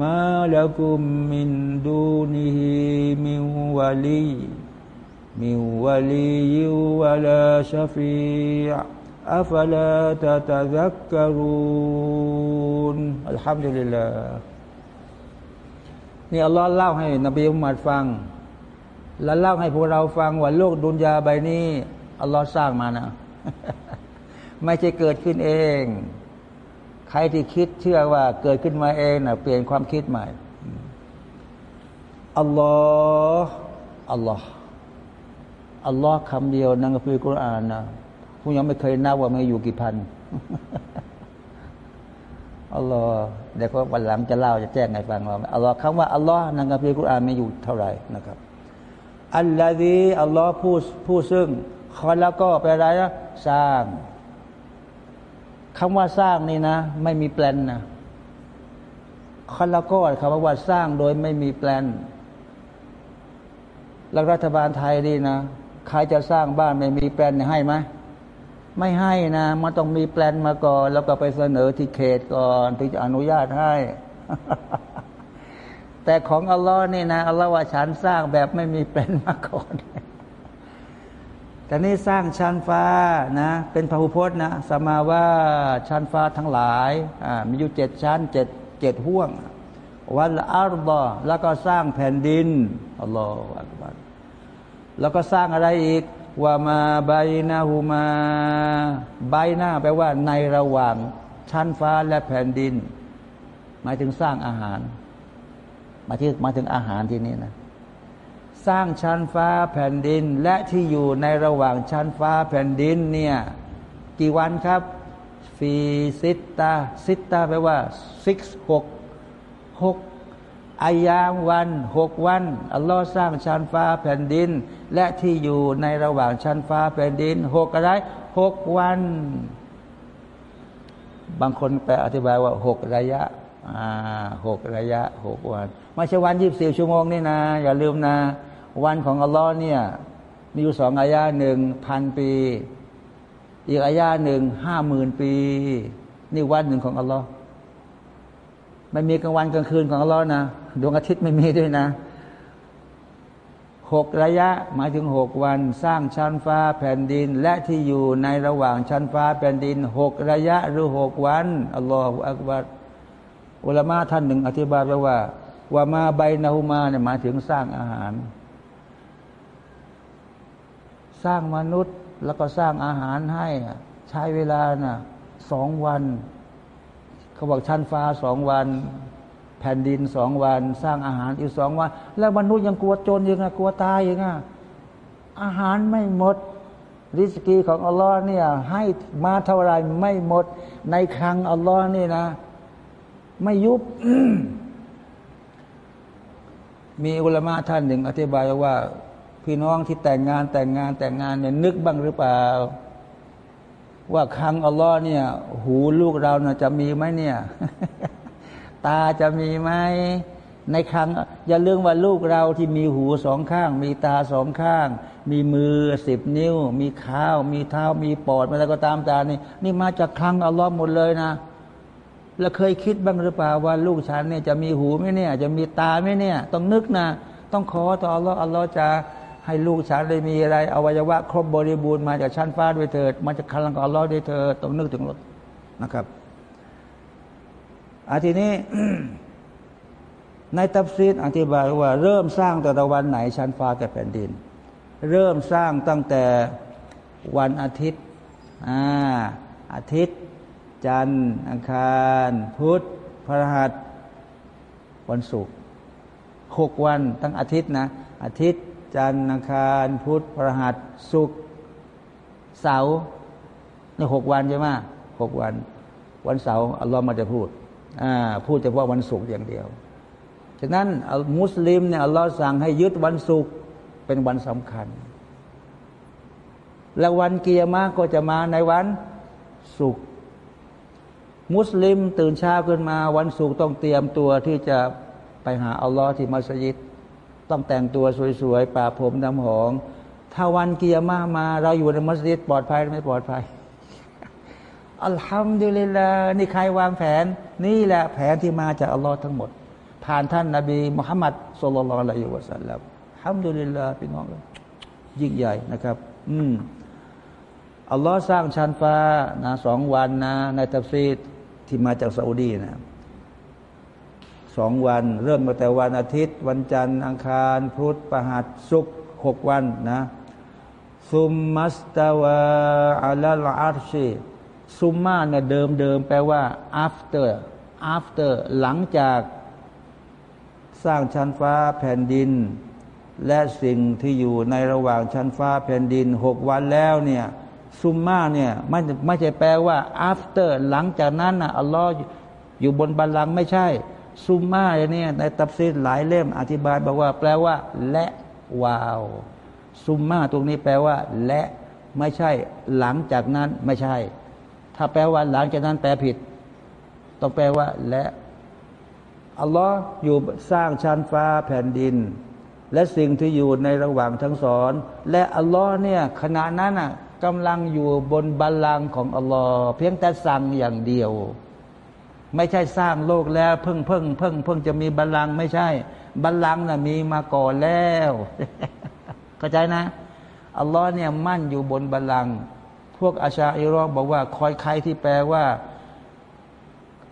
มาละกุมมินดูนีฮิมิวะลีมิวะลียิวาลาชฟีอัฟลาตะตะซักกรูนอัลฮัมดุลิลลาห์นี่อัลลอฮ์เล่าให้นบีมุฮัมมัดฟัง และเล่าให้พวกเราฟังว่าโลกดุนยาใบนี้อัลลอฮ์สร้างมานะ ไม่ใช่เกิดขึ้นเอง รที่คิดเชื่อว่าเกิดขึ้นมาเองนะเปลี่ยนความคิดใหม่อัลลอฮ์อัลลอฮ์อัลลอฮ์คำเดียวนั่งกับพิกุรอานนะผู้ยังไม่เคยนับว่ามันอยู่กี่พันอัลลอฮ์เดี๋ยวก็วันหลังจะเล่าจะแจ้งให้ฟังว่าอัลลอฮ์คำว่าอัลลอฮ์นั่งกับพิกุรอานไม่อยู่เท่าไหร่นะครับอัลลอฮีอัลลอฮ์ผู้ผู้ซึ่งคอแล้วก็ไปอะไรนะสร้าง คำว่าสร้างนี่นะ ไม่มีแปลนนะคอแล้วก็คำว่าสร้างโดยไม่มีแปลนแล้วรัฐบาลไทยดีนะใครจะสร้างบ้านไม่มีแปลนให้ไหมไม่ให้นะมันต้องมีแปลนมาก่อน แล้วก็ไปเสนอที่เขตก่อนถึงจะอนุญาตให้ แต่ของอัลลอฮ์นี่นะอัลลอฮ์ว่าฉันสร้างแบบไม่มีเป็นมาก่อน แต่นี่สร้างชั้นฟ้านะเป็นพระหุพจน์นะสมาว่าชั้นฟ้าทั้งหลายอ่ามีอยู่เจ็ดชั้นเจ็ดเจ็ดห่วง วันอัลลอฮ์แล้วก็สร้างแผ่นดินอัลลอฮฺอักบัรแล้วก็สร้างอะไรอีกว่ามาใบนาหูมาใบหน้าแปลว่าในระหว่างชั้นฟ้าและแผ่นดิน หมายถึงสร้างอาหารมาที่มาถึงอาหารที่นี่นะ สร้างชั้นฟ้าแผ่นดินและที่อยู่ในระหว่างชั้นฟ้าแผ่นดินเนี่ยกี่วันครับฟีซิตตาซิตตาแปลว่า six หกหกอายามวันหกวัน อัลลอฮ์สร้างชั้นฟ้าแผ่นดิน และที่อยู่ในระหว่างชั้นฟ้าแผ่นดินหกอะไรหกวัน บางคนแปลอธิบายว่าหกระยะหกระยะหกวัน ไม่ใช่วันยี่สิบสี่ชั่วโมงนี่นะ อย่าลืมนะ วันของอัลลอฮ์เนี่ยมีอยู่สองอายาหนึ่งพันปี อีกอายาหนึ่งห้าหมื่นปี นี่วันหนึ่งของอัลลอฮ์ไม่มีกลางวันกลางคืนของอัลลอฮ์นะดวงอาทิตย์ไม่มีด้วยนะหกระยะหมายถึงหกวันสร้างชั้นฟ้าแผ่นดิน และที่อยู่ในระหว่างชั้นฟ้าแผ่นดินหกระยะหรือหกวันอัลลอฮฺอักบัรอุลามะท่านหนึ่งอธิบายไว้ว่าว่ามาใบนาหูมาเนี่ยหมายถึงสร้างอาหาร สร้างมนุษย์แล้วก็สร้างอาหารให้ใช้เวลาน่ะสองวัน เขาบอกชั้นฟ้าสองวัน แผ่นดินสองวัน สร้างอาหารอีกสองวัน แล้วมนุษย์ยังกลัวจนยังไงกลัวตายยังไงอาหารไม่หมดริสกีของอัลลอฮ์เนี่ยให้มาเท่าไรไม่หมด ในครั้งอัลลอฮ์นี่นะ ไม่ยุบ มีอุลามะท่านหนึ่ง อธิบายว่า พี่น้องที่แต่งงานแต่งงานแต่งงานเนี่ยนึกบ้างหรือเปล่า ว่าครั้งอัลลอฮ์เนี่ย หูลูกเราเนะจะมีไหมเนี่ย ตาจะมีไหมในครั้งอย่าลืมว่าลูกเราที่มีหูสองข้าง มีตาสองข้าง มีมือสิบนิ้ว มีข้าว มีเท้ามีปอดอะไรก็ตามตานี่นี่มาจากครั้งอัลลอฮ์หมดเลยนะแล้วเคยคิดบ้างหรือเปล่าว่าลูกฉันเนี่ยจะมีหูไหมเนี่ย จะมีตาไหมเนี่ย ต้องนึกนะ ต้องขอต่ออัลลอฮ์อัลลอฮ์จะ ให้ลูกฉันได้มีอะไรอวัยวะ ครบบริบูรณ์มาจากชั้นฟ้าด้วยเถิด มาจากคลังของอัลลอด้วยเถิดต้องนึกถึงรถนะครับอาทีนี้ในตัฟซีรอธิบายว่า เริ่มสร้างแต่ละวันไหนชั้นฟ้ากับแผ่นดิน เริ่มสร้างตั้งแต่วันอาทิตย์อ่าอาทิตย์ จันทร์อังคาร พุธพฤหัสวันศุกร์หกวันตั้งอาทิตย์นะ อาทิตย์ จันทร์อังคารพุธพฤหัสศุกร์เสาร์ในหกวันใช่ไหมหกวัน วันเสาร์อัลลอฮ์มาจะพูดอ่าพูดเฉพาะวันศุกร์อย่างเดียว ฉะนั้นมุสลิมเนี่ยอัลลอฮ์สั่งให้ยึดวันศุกร์เป็นวันสำคัญ และวันเกียร์มาก็จะมาในวันศุกร์มุสลิมตื่นเช้าขึ้นมาวันศุกร์ต้องเตรียมตัวที่จะไปหาอัลลอฮ์ที่มัสยิด ต้องแต่งตัวสวยๆป่าผมน้ำหอมถ้าวันเกียร์มามา เราอยู่ในมัสยิดปลอดภัยไม่ปลอดภัยอัลฮัมดุลิลลาห์นี่ใครวางแผน นี่แหละแผนที่มาจากอัลลอฮ์ทั้งหมด ผ่านท่านนาบีมุฮัมมัด صلى الله عليه وسلم ฮัมดุลิลลาห์พี่น้องยิ่งใหญ่นะครับ อืมอัลลอฮ์สร้างชั้นฟ้านะสองวันนะในตัฟซีรที่มาจากซาอุดีนะ สองวัน เริ่มมาแต่วันอาทิตย์ วันจันทร์อังคาร พุธพฤหัสศุกร์หกวันนะซุมมัสตาวาอัลลอาร์ชีซุมมาเนี่ยเดิมเดิมแปลว่า after after หลังจากสร้างชั้นฟ้าแผ่นดิน และสิ่งที่อยู่ในระหว่างชั้นฟ้าแผ่นดินหกวันแล้วเนี่ยซุมมาเนี่ยไม่ไม่ใช่แปลว่า after หลังจากนั้นนะอัลลอฮ์อยู่บนบัลลังก์ไม่ใช่ ซุมมาเนี่ยในตับซีดหลายเล่มอธิบายบอกว่า แปลว่า และวาว ซุมมาตรงนี้แปลว่า และไม่ใช่ หลังจากนั้นไม่ใช่ ถ้าแปลว่าหลังจากนั้นแปลผิด ต้องแปลว่า และอัลลอฮ์อยู่สร้างชั้นฟ้าแผ่นดิน และสิ่งที่อยู่ในระหว่างทั้งสองและอัลลอฮ์เนี่ยขณะนั้นอะกำลังอยู่บนบัลลังก์ของอัลลอฮ์เพียงแต่สั่งอย่างเดียว ไม่ใช่สร้างโลกแล้วเพิ่งเพิ่งเพิ่งเพิ่งจะมีบัลลังก์ไม่ใช่ บัลลังก์น่ะมีมาก่อนแล้วเข้าใจนะอัลลอฮ์เนี่ยมั่นอยู่บนบัลลังก์พวกอาชาอิรอบอกว่าคอยใครที่แปลว่า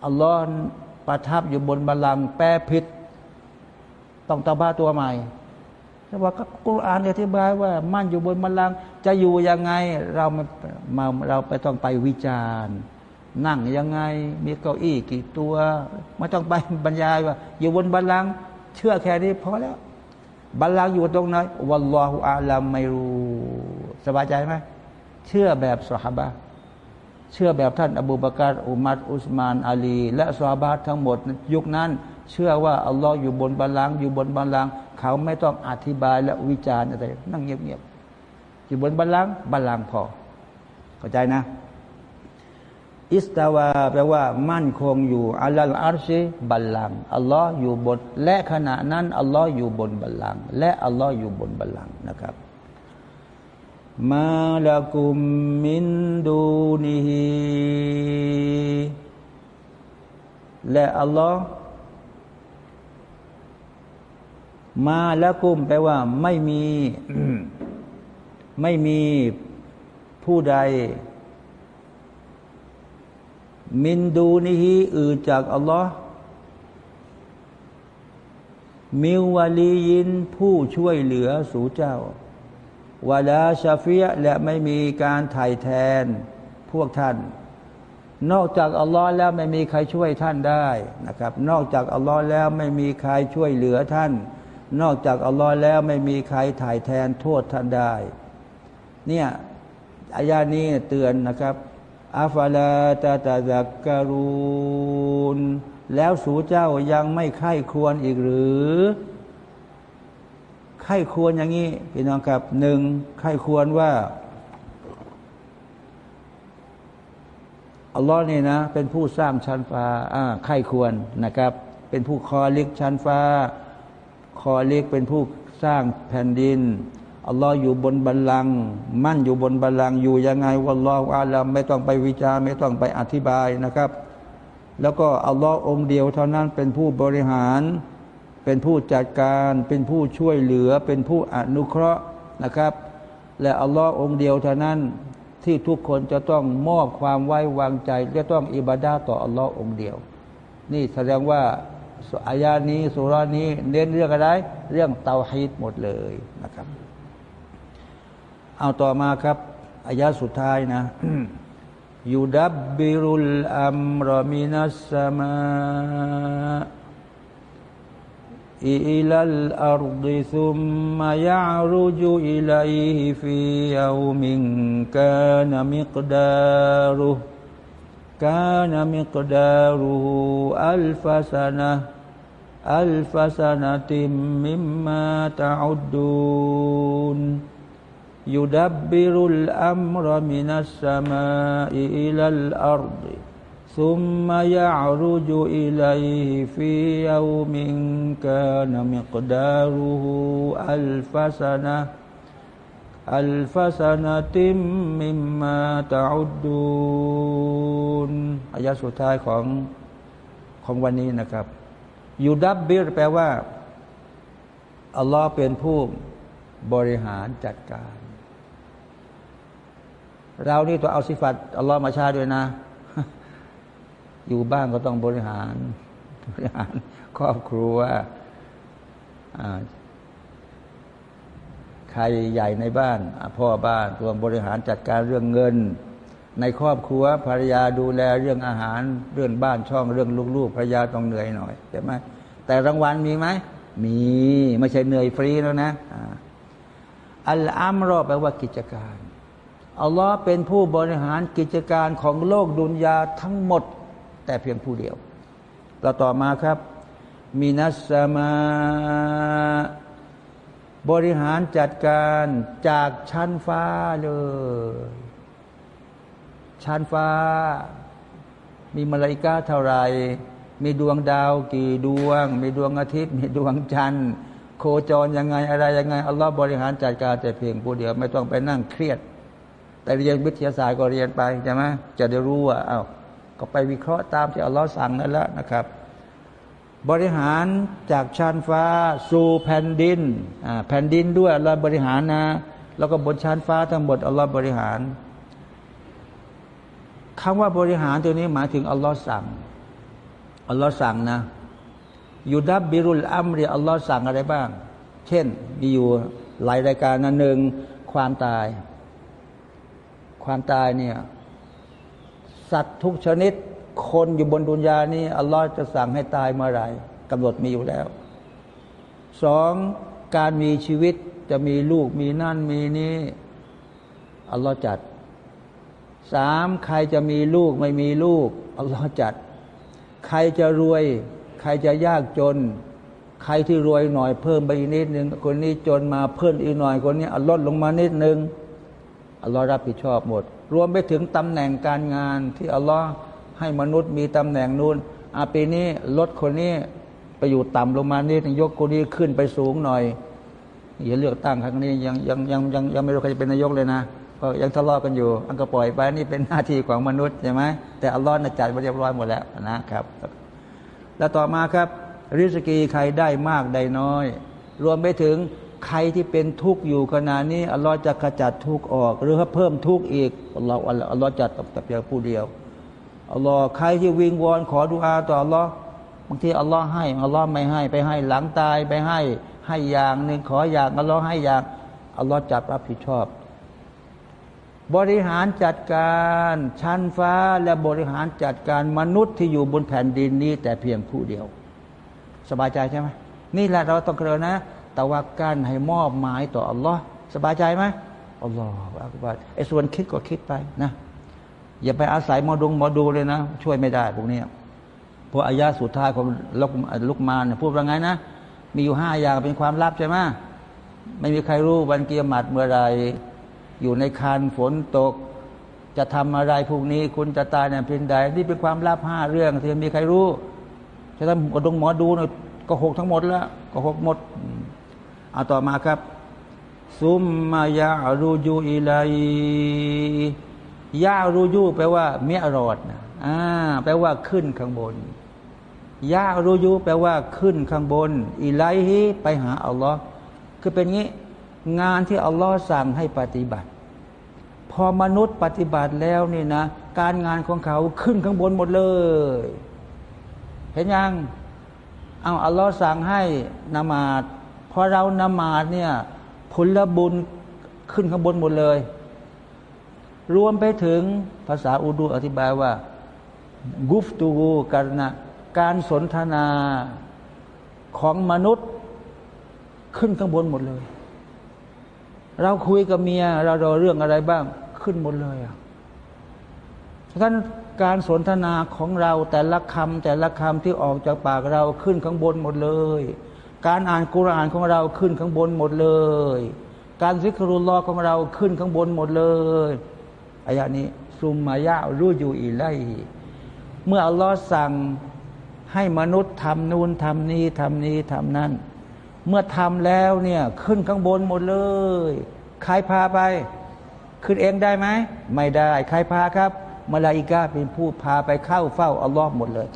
อัลลอฮ์ประทับอยู่บนบัลลังก์แปรผิด ต้องตบ้าตัวใหม่แต่ว่ากุรอานอธิบายว่า มั่นอยู่บนบัลลังก์จะอยู่ยังไงเรามาเราไปต้องไปวิจารณ์ นั่งยังไง มีเก้าอี้กี่ตัวไม่ต้องไปบรรยายว่า อยู่บนบัลลังก์เชื่อแค่นี้พอแล้วบัลลังก์อยู่ตรงไหนวัลลอฮุอาลัมไม่รู้ สบายใจไหมเชื่อแบบสหบะเชื่อแบบท่าน อบูบากรอุมัดอุสมานอาลี และซาบาทั้งหมด ยุคนั้น เชื่อว่าอัลลอฮ์อยู่บนบัลลังก์อยู่บนบัลลังก์เขาไม่ต้องอธิบายและวิจารณ์อะไรนั่งเงียบๆอยู่บนบัลลังก์บัลลังก์พอ เข้าใจนะ อิสตาวาแปลว่า มั่นคงอยู่อัลลอฮ์อัลชีบัลลังอัลลอฮ์อยู่บนและขณะนั้นอัลลอฮ์อยู่บนบัลลังและอัลลอฮ์อยู่บนบัลลังนะครับมาละกุมมินดูนิฮิและอัลลอฮ์มาละกุมแปลว่า ไม่มี ไม่มีผู้ใด มินดูนิฮิอื่นจากอัลลอฮ์มิววาลียินผู้ช่วยเหลือสู่เจ้าวาลาชาฟียและไม่มีการไถ่แทนพวกท่าน นอกจากอัลลอฮ์แล้วไม่มีใครช่วยท่านได้นะครับ นอกจากอัลลอฮ์แล้วไม่มีใครช่วยเหลือท่าน นอกจากอัลลอฮ์แล้วไม่มีใครถ่ายแทนโทษท่านได้ เนี่ยอายานี้เตือนนะครับ อาฟาลาตาตาจักการูนแล้วสูเจ้ายังไม่ไข้ควรอีกหรือไข้ควรอย่างนี้พี่น้องครับหนึ่งไข้ควรว่าอัลลอฮ์นี่นะ เป็นผู้สร้างชั้นฟ้าอ่าใคร่ครวญนะครับ เป็นผู้ خالق ชั้นฟ้า خالق เป็นผู้สร้างแผ่นดิน อัลลอฮ์อยู่บนบัลลังก์มั่นอยู่บนบัลลังก์อยู่ยังไง والله أعلم ไม่ต้องไปวิจารณ์ไม่ต้องไปอธิบายนะครับ แล้วก็อัลลอฮ์องค์เดียวเท่านั้นเป็นผู้บริหาร เป็นผู้จัดการ เป็นผู้ช่วยเหลือ เป็นผู้อนุเคราะห์นะครับ และอัลลอฮ์องค์เดียวเท่านั้นที่ทุกคนจะต้องมอบความไว้วางใจจะต้องอิบาดาต่ออัลลอฮ์องค์เดียว นี่แสดงว่าอายานี้สุรานี้เน้นเรื่องอะไร เรื่องเตาฮีดหมดเลยนะครับ เอาต่อมาครับอายาสุดท้ายนะยูดับบิรุลอัมรมินัสสมา ยุดับบิรุลอัมรมินัสสมาอิลัลอัรดิซุมมายารุจุอิลัยฟิยาวมิงกานมิกดารุหูอัลฟาสนะอัลฟาสนะติมมิมมาตาอุดูนอายะสุดท้ายของของวันนี้นะครับยูดับบิรแปลว่า อัลลอฮ์เป็นผู้บริหารจัดการ เรานี่ตัวเอาสิฟัตอัลลอฮ์มาชาด้วยนะ อยู่บ้านก็ต้องบริหารบริหารครอบครัวใครใหญ่ในบ้าน พ่อบ้านตัวบริหารจัดการเรื่องเงิน ในครอบครัวภรรยาดูแลเรื่องอาหารเรื่องบ้านช่องเรื่องลูกๆภรรยาต้องเหนื่อยหน่อยใช่ไหมแต่รางวัลมีไหมมีไม่ใช่เหนื่อยฟรีแล้วนะอัลอัมรอแปลว่ากิจการ อัลลอฮ์เป็นผู้บริหารกิจการของโลกดุนยาทั้งหมด แต่เพียงผู้เดียว เราต่อมาครับมินัสมา บริหารจัดการจากชั้นฟ้าเลย ชั้นฟ้า มีมาลายกาเท่าไร มีดวงดาวกี่ดวง มีดวงอาทิตย์ มีดวงจันทร์ โคจรยังไงอะไรยังไงอัลลอฮ์บริหารจัดการแต่เพียงผู้เดียว ไม่ต้องไปนั่งเครียด แต่เรียนวิทยาศาสตร์ก็เรียนไปใช่ไหมจะได้รู้ว่าอา้าก็ไปวิเคราะห์ตามที่อัลลอฮ์สั่งนั่นแหละนะครับ บริหารจากชั้นฟ้า สู่แผ่นดินแผ่นดินด้วยอัลลอฮ์บริหารนะ แล้วก็บนชั้นฟ้าทั้งหมดอัลลอฮ์บริหารคำว่าบริหารตัวนี้หมายถึงอัลลอฮ์สั่งอัลลอฮ์สั่งนะยูดับบิรุลอัมรีอัลลอฮ์สั่งอะไรบ้าง เช่นมีอยู่หลายรายการนั้นหนึ่งความตาย ความตายเนี่ย สัตว์ทุกชนิด คนอยู่บนดุนยานี้อัลลอฮ์จะสั่งให้ตายเมื่อไรกำหนดมีอยู่แล้วสองการมีชีวิตจะมีลูกมีนั่นมีนี้อัลลอฮ์จัดสามใครจะมีลูกไม่มีลูกอัลลอฮ์จัด ใครจะรวย ใครจะยากจน ใครที่รวยหน่อยเพิ่มไปอีกนิดหนึ่งคนนี้จนมาเพิ่มอีกหน่อยคนนี้อัลลดลงมานิดหนึ่ง อัลลอฮ์รับผิดชอบหมด รวมไปถึงตำแหน่งการงานที่อัลลอฮ์ให้มนุษย์มีตำแหน่งนู้นอาปีนี้ลดคนนี้ไปอยู่ต่ำลงมานิดยกคนนี้ขึ้นไปสูงหน่อยอย่าเลือกตั้งครั้งนี้ยังยังยังยังยังไม่รู้ใครจะเป็นนายกเลยนะก็ยังทะเลาะกันอยู่ อันก็ปล่อยไปนี่เป็นหน้าที่ของมนุษย์ใช่ไหมแต่อัลลอฮ์จัดไว้เรียบร้อยหมดแล้วนะครับ แล้วต่อมาครับ ริสกีใครได้มากได้น้อย รวมไปถึง ใครที่เป็นทุกข์อยู่ขณะนี้อัลลอฮ์จะขจัดทุกข์ออก หรือเพิ่มทุกข์อีกอัลลอฮ์อัลลอฮ์จัดแต่เพียงผู้เดียวอัลลอฮ์ใครที่วิงวอนขอดุอาต่ออัลลอฮ์บางทีอัลลอฮ์ให้อัลลอฮ์ไม่ให้ไปให้หลังตายไปให้ให้อย่างหนึ่งขออย่างอัลลอฮ์ให้อย่างอัลลอฮ์จัดรับผิดชอบ บริหารจัดการชั้นฟ้าและบริหารจัดการมนุษย์ที่อยู่บนแผ่นดินนี้แต่เพียงผู้เดียว สบายใจใช่ไหมนี่แหละเราต้องเกลือนะ ตะวักกันให้มอบหมายต่ออัลลอฮ์สบายใจไหมอัลลอฮ์อักบารไอ้ส่วนคิดก็คิดไปนะ อย่าไปอาศัยมอดงมอดูเลยนะ ช่วยไม่ได้พวกนี้เพราะอายาสุดท้ายของลุกลุกมาเนี่ยพูดว่าไงนะ มีอยู่ห้าอย่างเป็นความลับใช่ไหมไม่มีใครรู้วันเกียรติเมื่อไร อยู่ในคันฝนตก จะทำอะไรพวกนี้ คุณจะตายในเพินใดนี่เป็นความลับห้าเรื่องที่มีใครรู้จะทำกระดงหมอดูเนี่ยก็หกทั้งหมดแล้วก็หกหมด เอาต่อมาครับ ซุมมายารูยูอิไลยารูยูแปลว่าเมียรอดนะอ่าแปลว่าขึ้นข้างบนยารูยูแปลว่าขึ้นข้างบน อิไลฮิไปหาอัลลอฮ์คือเป็นงี้ งานที่อัลลอฮ์สั่งให้ปฏิบัติ พอมนุษย์ปฏิบัติแล้วนี่นะ การงานของเขาขึ้นข้างบนหมดเลย เห็นยังเอาอัลลอฮ์สั่งให้นมาด พอเรานมาดเนี่ยผลบุญขึ้นข้างบนหมดเลย รวมไปถึงภาษาอูดูอธิบายว่า กุฟตูกันนะการสนทนาของมนุษย์ขึ้นข้างบนหมดเลย เราคุยกับเมีย เราเราเรื่องอะไรบ้างขึ้นหมดเลยอะฉะนั้นการสนทนาของเราแต่ละคำแต่ละคำที่ออกจากปากเราขึ้นข้างบนหมดเลย การอ่านกุรอานของเราขึ้นข้างบนหมดเลย การซิกรุลลอของเราขึ้นข้างบนหมดเลยอายะนี้ซุมมายะรู้อยู่อีไลเมื่ออัลลอฮ์สั่งให้มนุษย์ทำนู่นทำนี้ทำนี้ทำนั่น เมื่อทำแล้วเนี่ยขึ้นข้างบนหมดเลย ใครพาไป ขึ้นเองได้ไหม ไม่ได้ ใครพาครับมาลาอิกาเป็นผู้พาไปเข้าเฝ้าอัลลอฮ์หมดเลย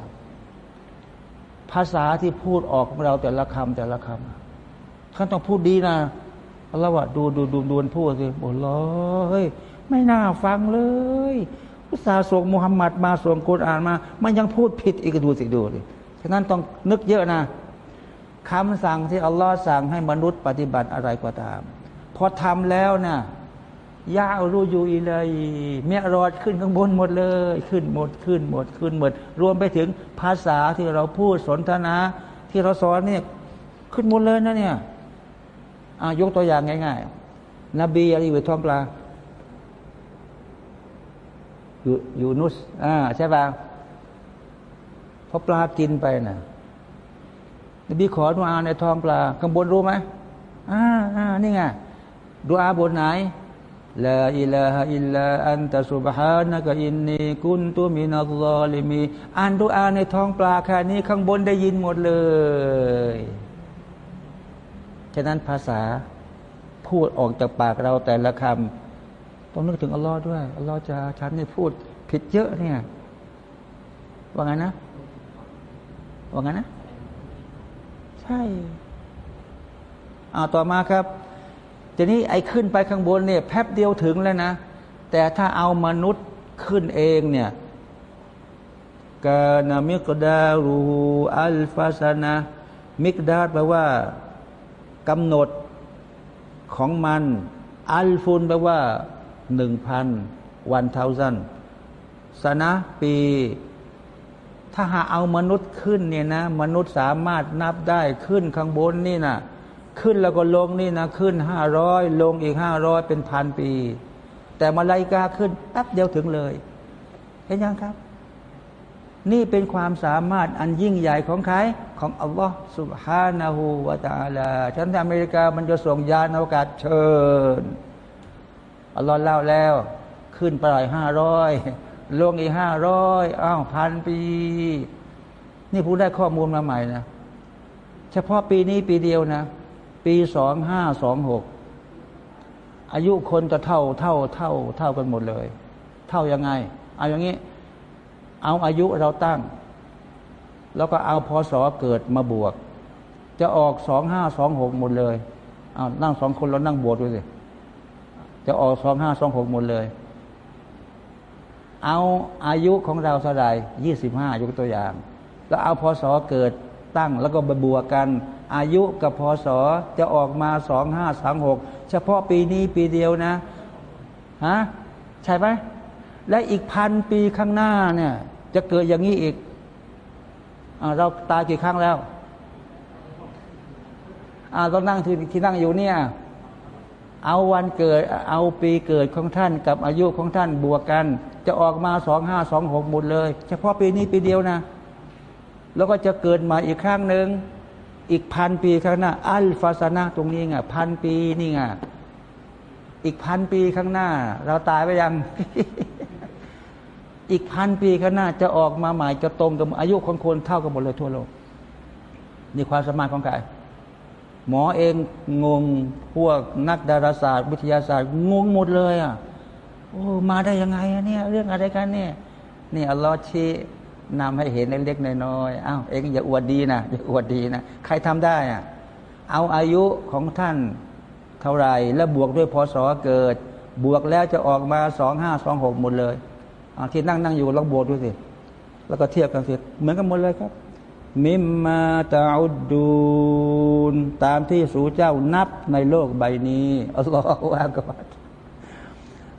ภาษาที่พูดออกของเราแต่ละคำแต่ละคำท่านต้องพูดดีนะอัลลอฮ์ว่าดูดูดูดูพูดสิโอ้เลยไม่น่าฟังเลยอุตส่าห์ส่งมุฮัมมัดมาส่งกุรอานมา มันยังพูดผิดอีกดูสิดูดิฉะนั้นต้องนึกเยอะนะคำสั่งที่อัลลอฮ์สั่งให้มนุษย์ปฏิบัติอะไรก็ตาม พอทำแล้วนะ่ะ ยารู้อยู่อีเลยเมียรอดขึ้นข้างบนหมดเลย ขึ้นหมดขึ้นหมดขึ้นหมด รวมไปถึงภาษาที่เราพูดสนทนา ที่เราสอนเนี่ยขึ้นหมดเลยนะเนี่ยยกตัวอย่างง่ายๆ นบีอะไรอยู่ท้องปลาอยู่อยู่นุสอ่าใช่ป่ะพอปลากินไปนะ่ะนบีขอดูอาในท้องปลาข้างบนรู้ไหมอ่าอ่านี่ไงดูอาบนไหน ลาอิลาฮอิลลาอันตะสุบฮานะกะอินนีกุนตุมินัลลอลิมีอ่านดูอาในท้องปลาแค่นี้ข้างบนได้ยินหมดเลยฉะนั้นภาษาพูดออกจากปากเราแต่ละคำต้องนึกถึงอัลลอฮ์ด้วยอัลลอฮ์จะฉันนี่พูดผิดเยอะเนี่ยว่าไงนะว่าไงนะ ใช่อาต่อมาครับ ทีนี้ไอ้ขึ้นไปข้างบนเนี่ยแป๊บเดียวถึงแล้วนะ แต่ถ้าเอามนุษย์ขึ้นเองเนี่ยกานามิกดารูอัลฟาสนะมิกดาแปลว่ากำหนดของมัน อัลฟุนแปลว่าหนึ่งพันวันเท่าสันสนะปี ถ้าหาเอามนุษย์ขึ้นเนี่ยนะ มนุษย์สามารถนับได้ขึ้นข้างบนนี่นะ ขึ้นแล้วก็ลงนี่นะขึ้นห้าร้อยลงอีกห้าร้อยเป็นพันปี แต่มาลายกาขึ้นแป๊บเดียวถึงเลย เห็นยังครับ นี่เป็นความสามารถอันยิ่งใหญ่ของใครของอัลลอฮ์สุบฮานาหูวาตาลาฉันที่อเมริกามันจะส่งยานอวกาศเชิญอัลลอฮ์เล่าแล้ว ขึ้นไปห้าร้อยลงอีกห้าร้อยอ้าวพันปี นี่ผู้ได้ข้อมูลมาใหม่นะ เฉพาะปีนี้ปีเดียวนะ ปีสองห้าสองหกอายุคนจะเท่าเท่าเท่าเท่ากันหมดเลย เท่ายังไง เอาอย่างนี้ เอาอายุเราตั้ง แล้วก็เอาพศเกิดมาบวก จะออกสองห้าสองหกหมดเลยเอานั่งสองคนเรานั่งบวกดูสิจะออกสองห้าสองหกหมดเลย เอาอายุของเราเท่าไหร่ยี่สิบห้ายกตัวอย่าง แล้วเอาพศเกิดตั้งแล้วก็บวกกัน อายุกับพศจะออกมาสองห้าสามหกเฉพาะปีนี้ปีเดียวนะฮะใช่ไหมและอีกพันปีข้างหน้าเนี่ย จะเกิดอย่างนี้อีกอเราตายกี่ครั้งแล้วเรานั่งที่ที่นั่งอยู่เนี่ย เอาวันเกิด เอาปีเกิดของท่านกับอายุของท่านบวกกัน จะออกมาสองห้าสองหกหมดเลย เฉพาะปีนี้ปีเดียวนะ แล้วก็จะเกิดมาอีกครั้งหนึ่ง อีกพันปีข้างหน้า อัลฟาสนาตรงนี้ไงพันปีนี่ไงอีกพันปีข้างหน้า เราตายไปยัง อีกพันปีข้างหน้า จะออกมาใหม่จะตรงกับอายุของคนเท่ากันหมดเลยทั่วโลกนี่ความสามารถของใครหมอเองงงพวกนักดาราศาสตร์ วิทยาศาสตร์ งงหมดเลยอะโอ้มาได้ยังไงอะเนี่ย เรื่องอะไรกันเนี่ย นี่อัลลอฮ์ชี้ นำให้เห็นเล็กๆน้อยๆอ้าวเองอย่าอวดดีนะอย่าอวดดีนะใครทำได้อะเอาอายุของท่านเท่าไรแล้วบวกด้วยพศเกิด บวกแล้วจะออกมาสองห้าสองหกหมดเลยเอาที่นั่งนั่งอยู่ลองบวกดูสิแล้วก็เทียบกันสิเหมือนกันหมดเลยครับ مِمَّا تَعُدُّونَ ตามที่สูเจ้านับในโลกใบนี้อัลลอฮฺอักบัร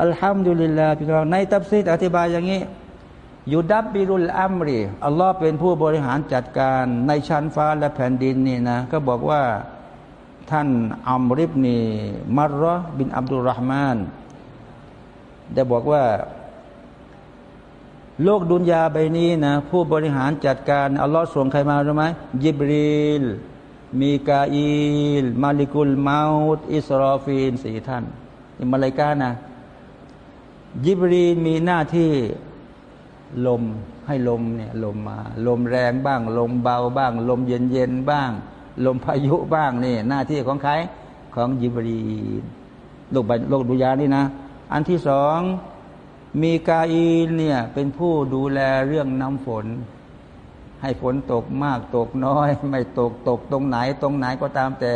อัลฮัมดุลิลลาห์พี่น้องในตับซีดอธิบายอย่างนี้ يُدَبِّرُ الْأَمْرَ อัลลอฮ์เป็นผู้บริหารจัดการในชั้นฟ้าและแผ่นดินนี่นะ ก็บอกว่าท่านอัมริบนีมารรบินอับดุลรหมานได้บอกว่า โลกดุนยาใบนี้นะ ผู้บริหารจัดการ อัลลอฮ์ส่งใครมารู้ไหมยิบรีลมีกาอิลมาลิกุลมาอุตอิสรอฟีนสี่ท่านนี่มาเลกานะยิบรีลมีหน้าที่ ลมให้ลมเนี่ยลมมา ลมแรงบ้าง ลมเบาบ้าง ลมเย็นเย็นบ้าง ลมพายุบ้างนี่หน้าที่ของใครของยิบรีโลกโลกดุยานี่นะ อันที่สองมีกาอีนเนี่ยเป็นผู้ดูแลเรื่องน้ำฝน ให้ฝนตกมากตกน้อย ไม่ตกตกตรงไหน ตรงไหนก็ตามแต่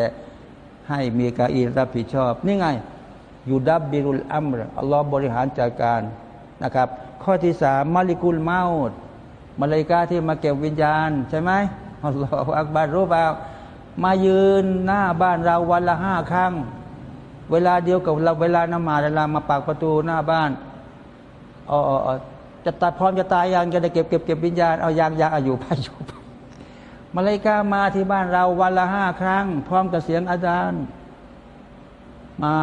ให้มีกาอีนรับผิดชอบ นี่ไงยูดับบิรุลอัมรอัลลอฮ์บริหารจัดการนะครับ ข้อที่สามมาลิกุลเมาส์มาเลกาที่มาเก็บวิญญาณ ใช่ไหมอัลลอฮฺอักบารรู้เปล่ามายืนหน้าบ้านเราวันละห้าครั้ง เวลาเดียวกับเราเวลานมาเวลามาปากประตูหน้าบ้านอ๋อจะตายพร้อมจะตายยังจะได้เก็บเก็บเก็บวิญญาณเอายางยางอายุไปอยู่มาเลกามาที่บ้านเราวันละห้าครั้ง พร้อมกับเสียงอาจารย์มา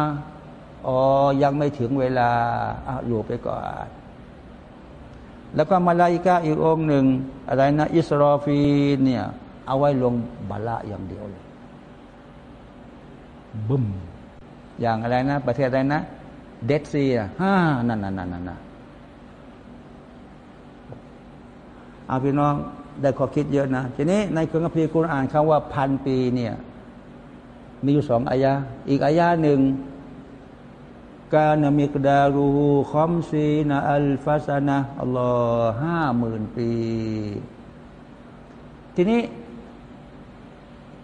อ๋อยังไม่ถึงเวลาอาอยู่ไปก่อน แล้วก็มาลายกาอีกองหนึ่ง อะไรนะ อิสรอฟีเนี่ยเอาไว้ลงบาละอย่างเดียวเลยบึ้มอย่างอะไรนะ ประเทศอะไรนะ เดดซีอะฮ่านั่นนั่นนั่นนั่นเอาพี่น้องได้ข้อคิดเยอะนะ ทีนี้ในคัมภีร์กุรอานคำว่าพันปีเนี่ย มีอยู่สองอายะ อีกอายะหนึ่ง กานามิกดารูคอมซีนาอัลฟาสนะอัลลอฮ์ห้าหมื่นปี ทีนี้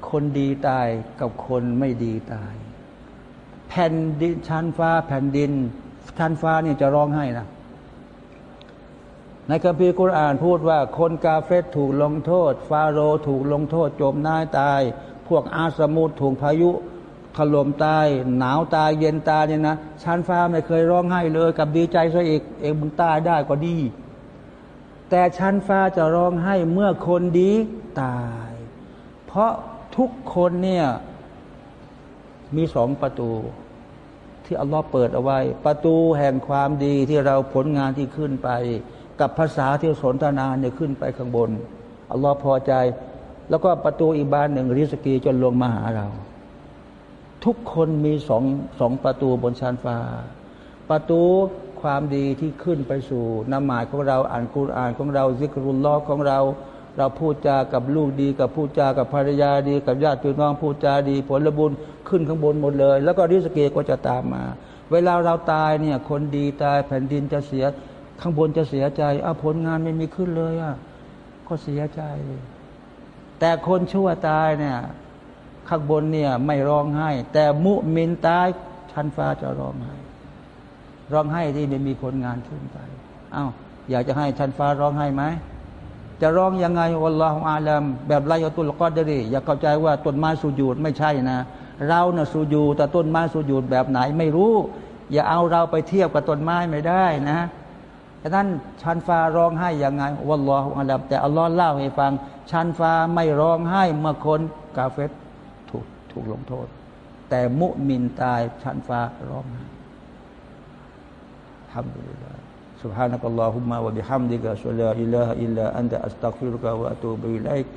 คนดีตายกับคนไม่ดีตาย แผ่นดินชั้นฟ้า แผ่นดินชั้นฟ้าเนี่ยจะร้องไห้นะในคัมภีร์กุรอานพูดว่า คนกาเฟตถูกลงโทษ ฟาโรถูกลงโทษ จมน้าตาย พวกอาสมุทถูกพายุ ถล่มตายหนาวตายเย็นตายเนี่ยนะชั้นฟ้าไม่เคยร้องไห้เลยกับดีใจซะอีกเองมึงตายได้ก็ดี แต่ชั้นฟ้าจะร้องไห้เมื่อคนดีตาย เพราะทุกคนเนี่ยมีสองประตู ที่อัลลอฮ์เปิดเอาไว้ ประตูแห่งความดีที่เราผลงานที่ขึ้นไป กับภาษาที่สนทนาเนี่ยขึ้นไปข้างบนอัลลอฮ์พอใจ แล้วก็ประตูอีกบานหนึ่งริสกีจนลงมาหาเรา ทุกคนมีสองสองประตูบนชั้นฟ้า ประตูความดีที่ขึ้นไปสู่นามายของเราอ่านคุรานของเราซิกรุลลอของเรา เราพูดจากับลูกดี กับพูดจากับภรรยาดี กับญาติพี่น้องพูดจาดี ผลบุญขึ้นข้างบนหมดเลย แล้วก็ริสเกก็จะตามมา เวลาเราตายเนี่ยคนดีตายแผ่นดินจะเสียข้างบนจะเสียใจอ้าผลงานไม่มีขึ้นเลยอะก็เสียใจ แต่คนชั่วตายเนี่ย ข้างบนเนี่ยไม่ร้องไห้ แต่มุมินตายชั้นฟ้าจะร้องไห้ ร้องไห้ที่ไม่มีผลงานขึ้นไปอ้าวอยากจะให้ชั้นฟ้าร้องไห้ไหมจะร้องยังไงอัลลอฮฺอาลัมแบบไรอตุลกอดรีอย่าเข้าใจว่าต้นไม้สูญูดไม่ใช่นะ เราเนะ่ะสูญูแต่ต้นไม้สูญูดแบบไหนไม่รู้ อย่าเอาเราไปเทียบกับต้นไม้ไม่ได้นะฉะนั้นชันฟ้าร้องไห้ยังไงวัลลอฮฺอัลลอฮแต่อัลลอฮ์เล่าให้ฟังชันฟ้าไม่ร้องไห้เมื่อคนกาเฟตถูกลงโทษ แต่มุมินตายชันฟ้าร้องไห้ทำไปเลย سبحانك اللهم وبحمدك أشهد أن لا إله إلا أنت أستغفرك وأتوب إليك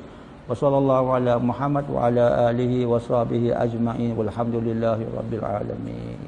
وصلى الله على محمد وعلى آله وصحبه أجمعين والحمد لله رب العالمين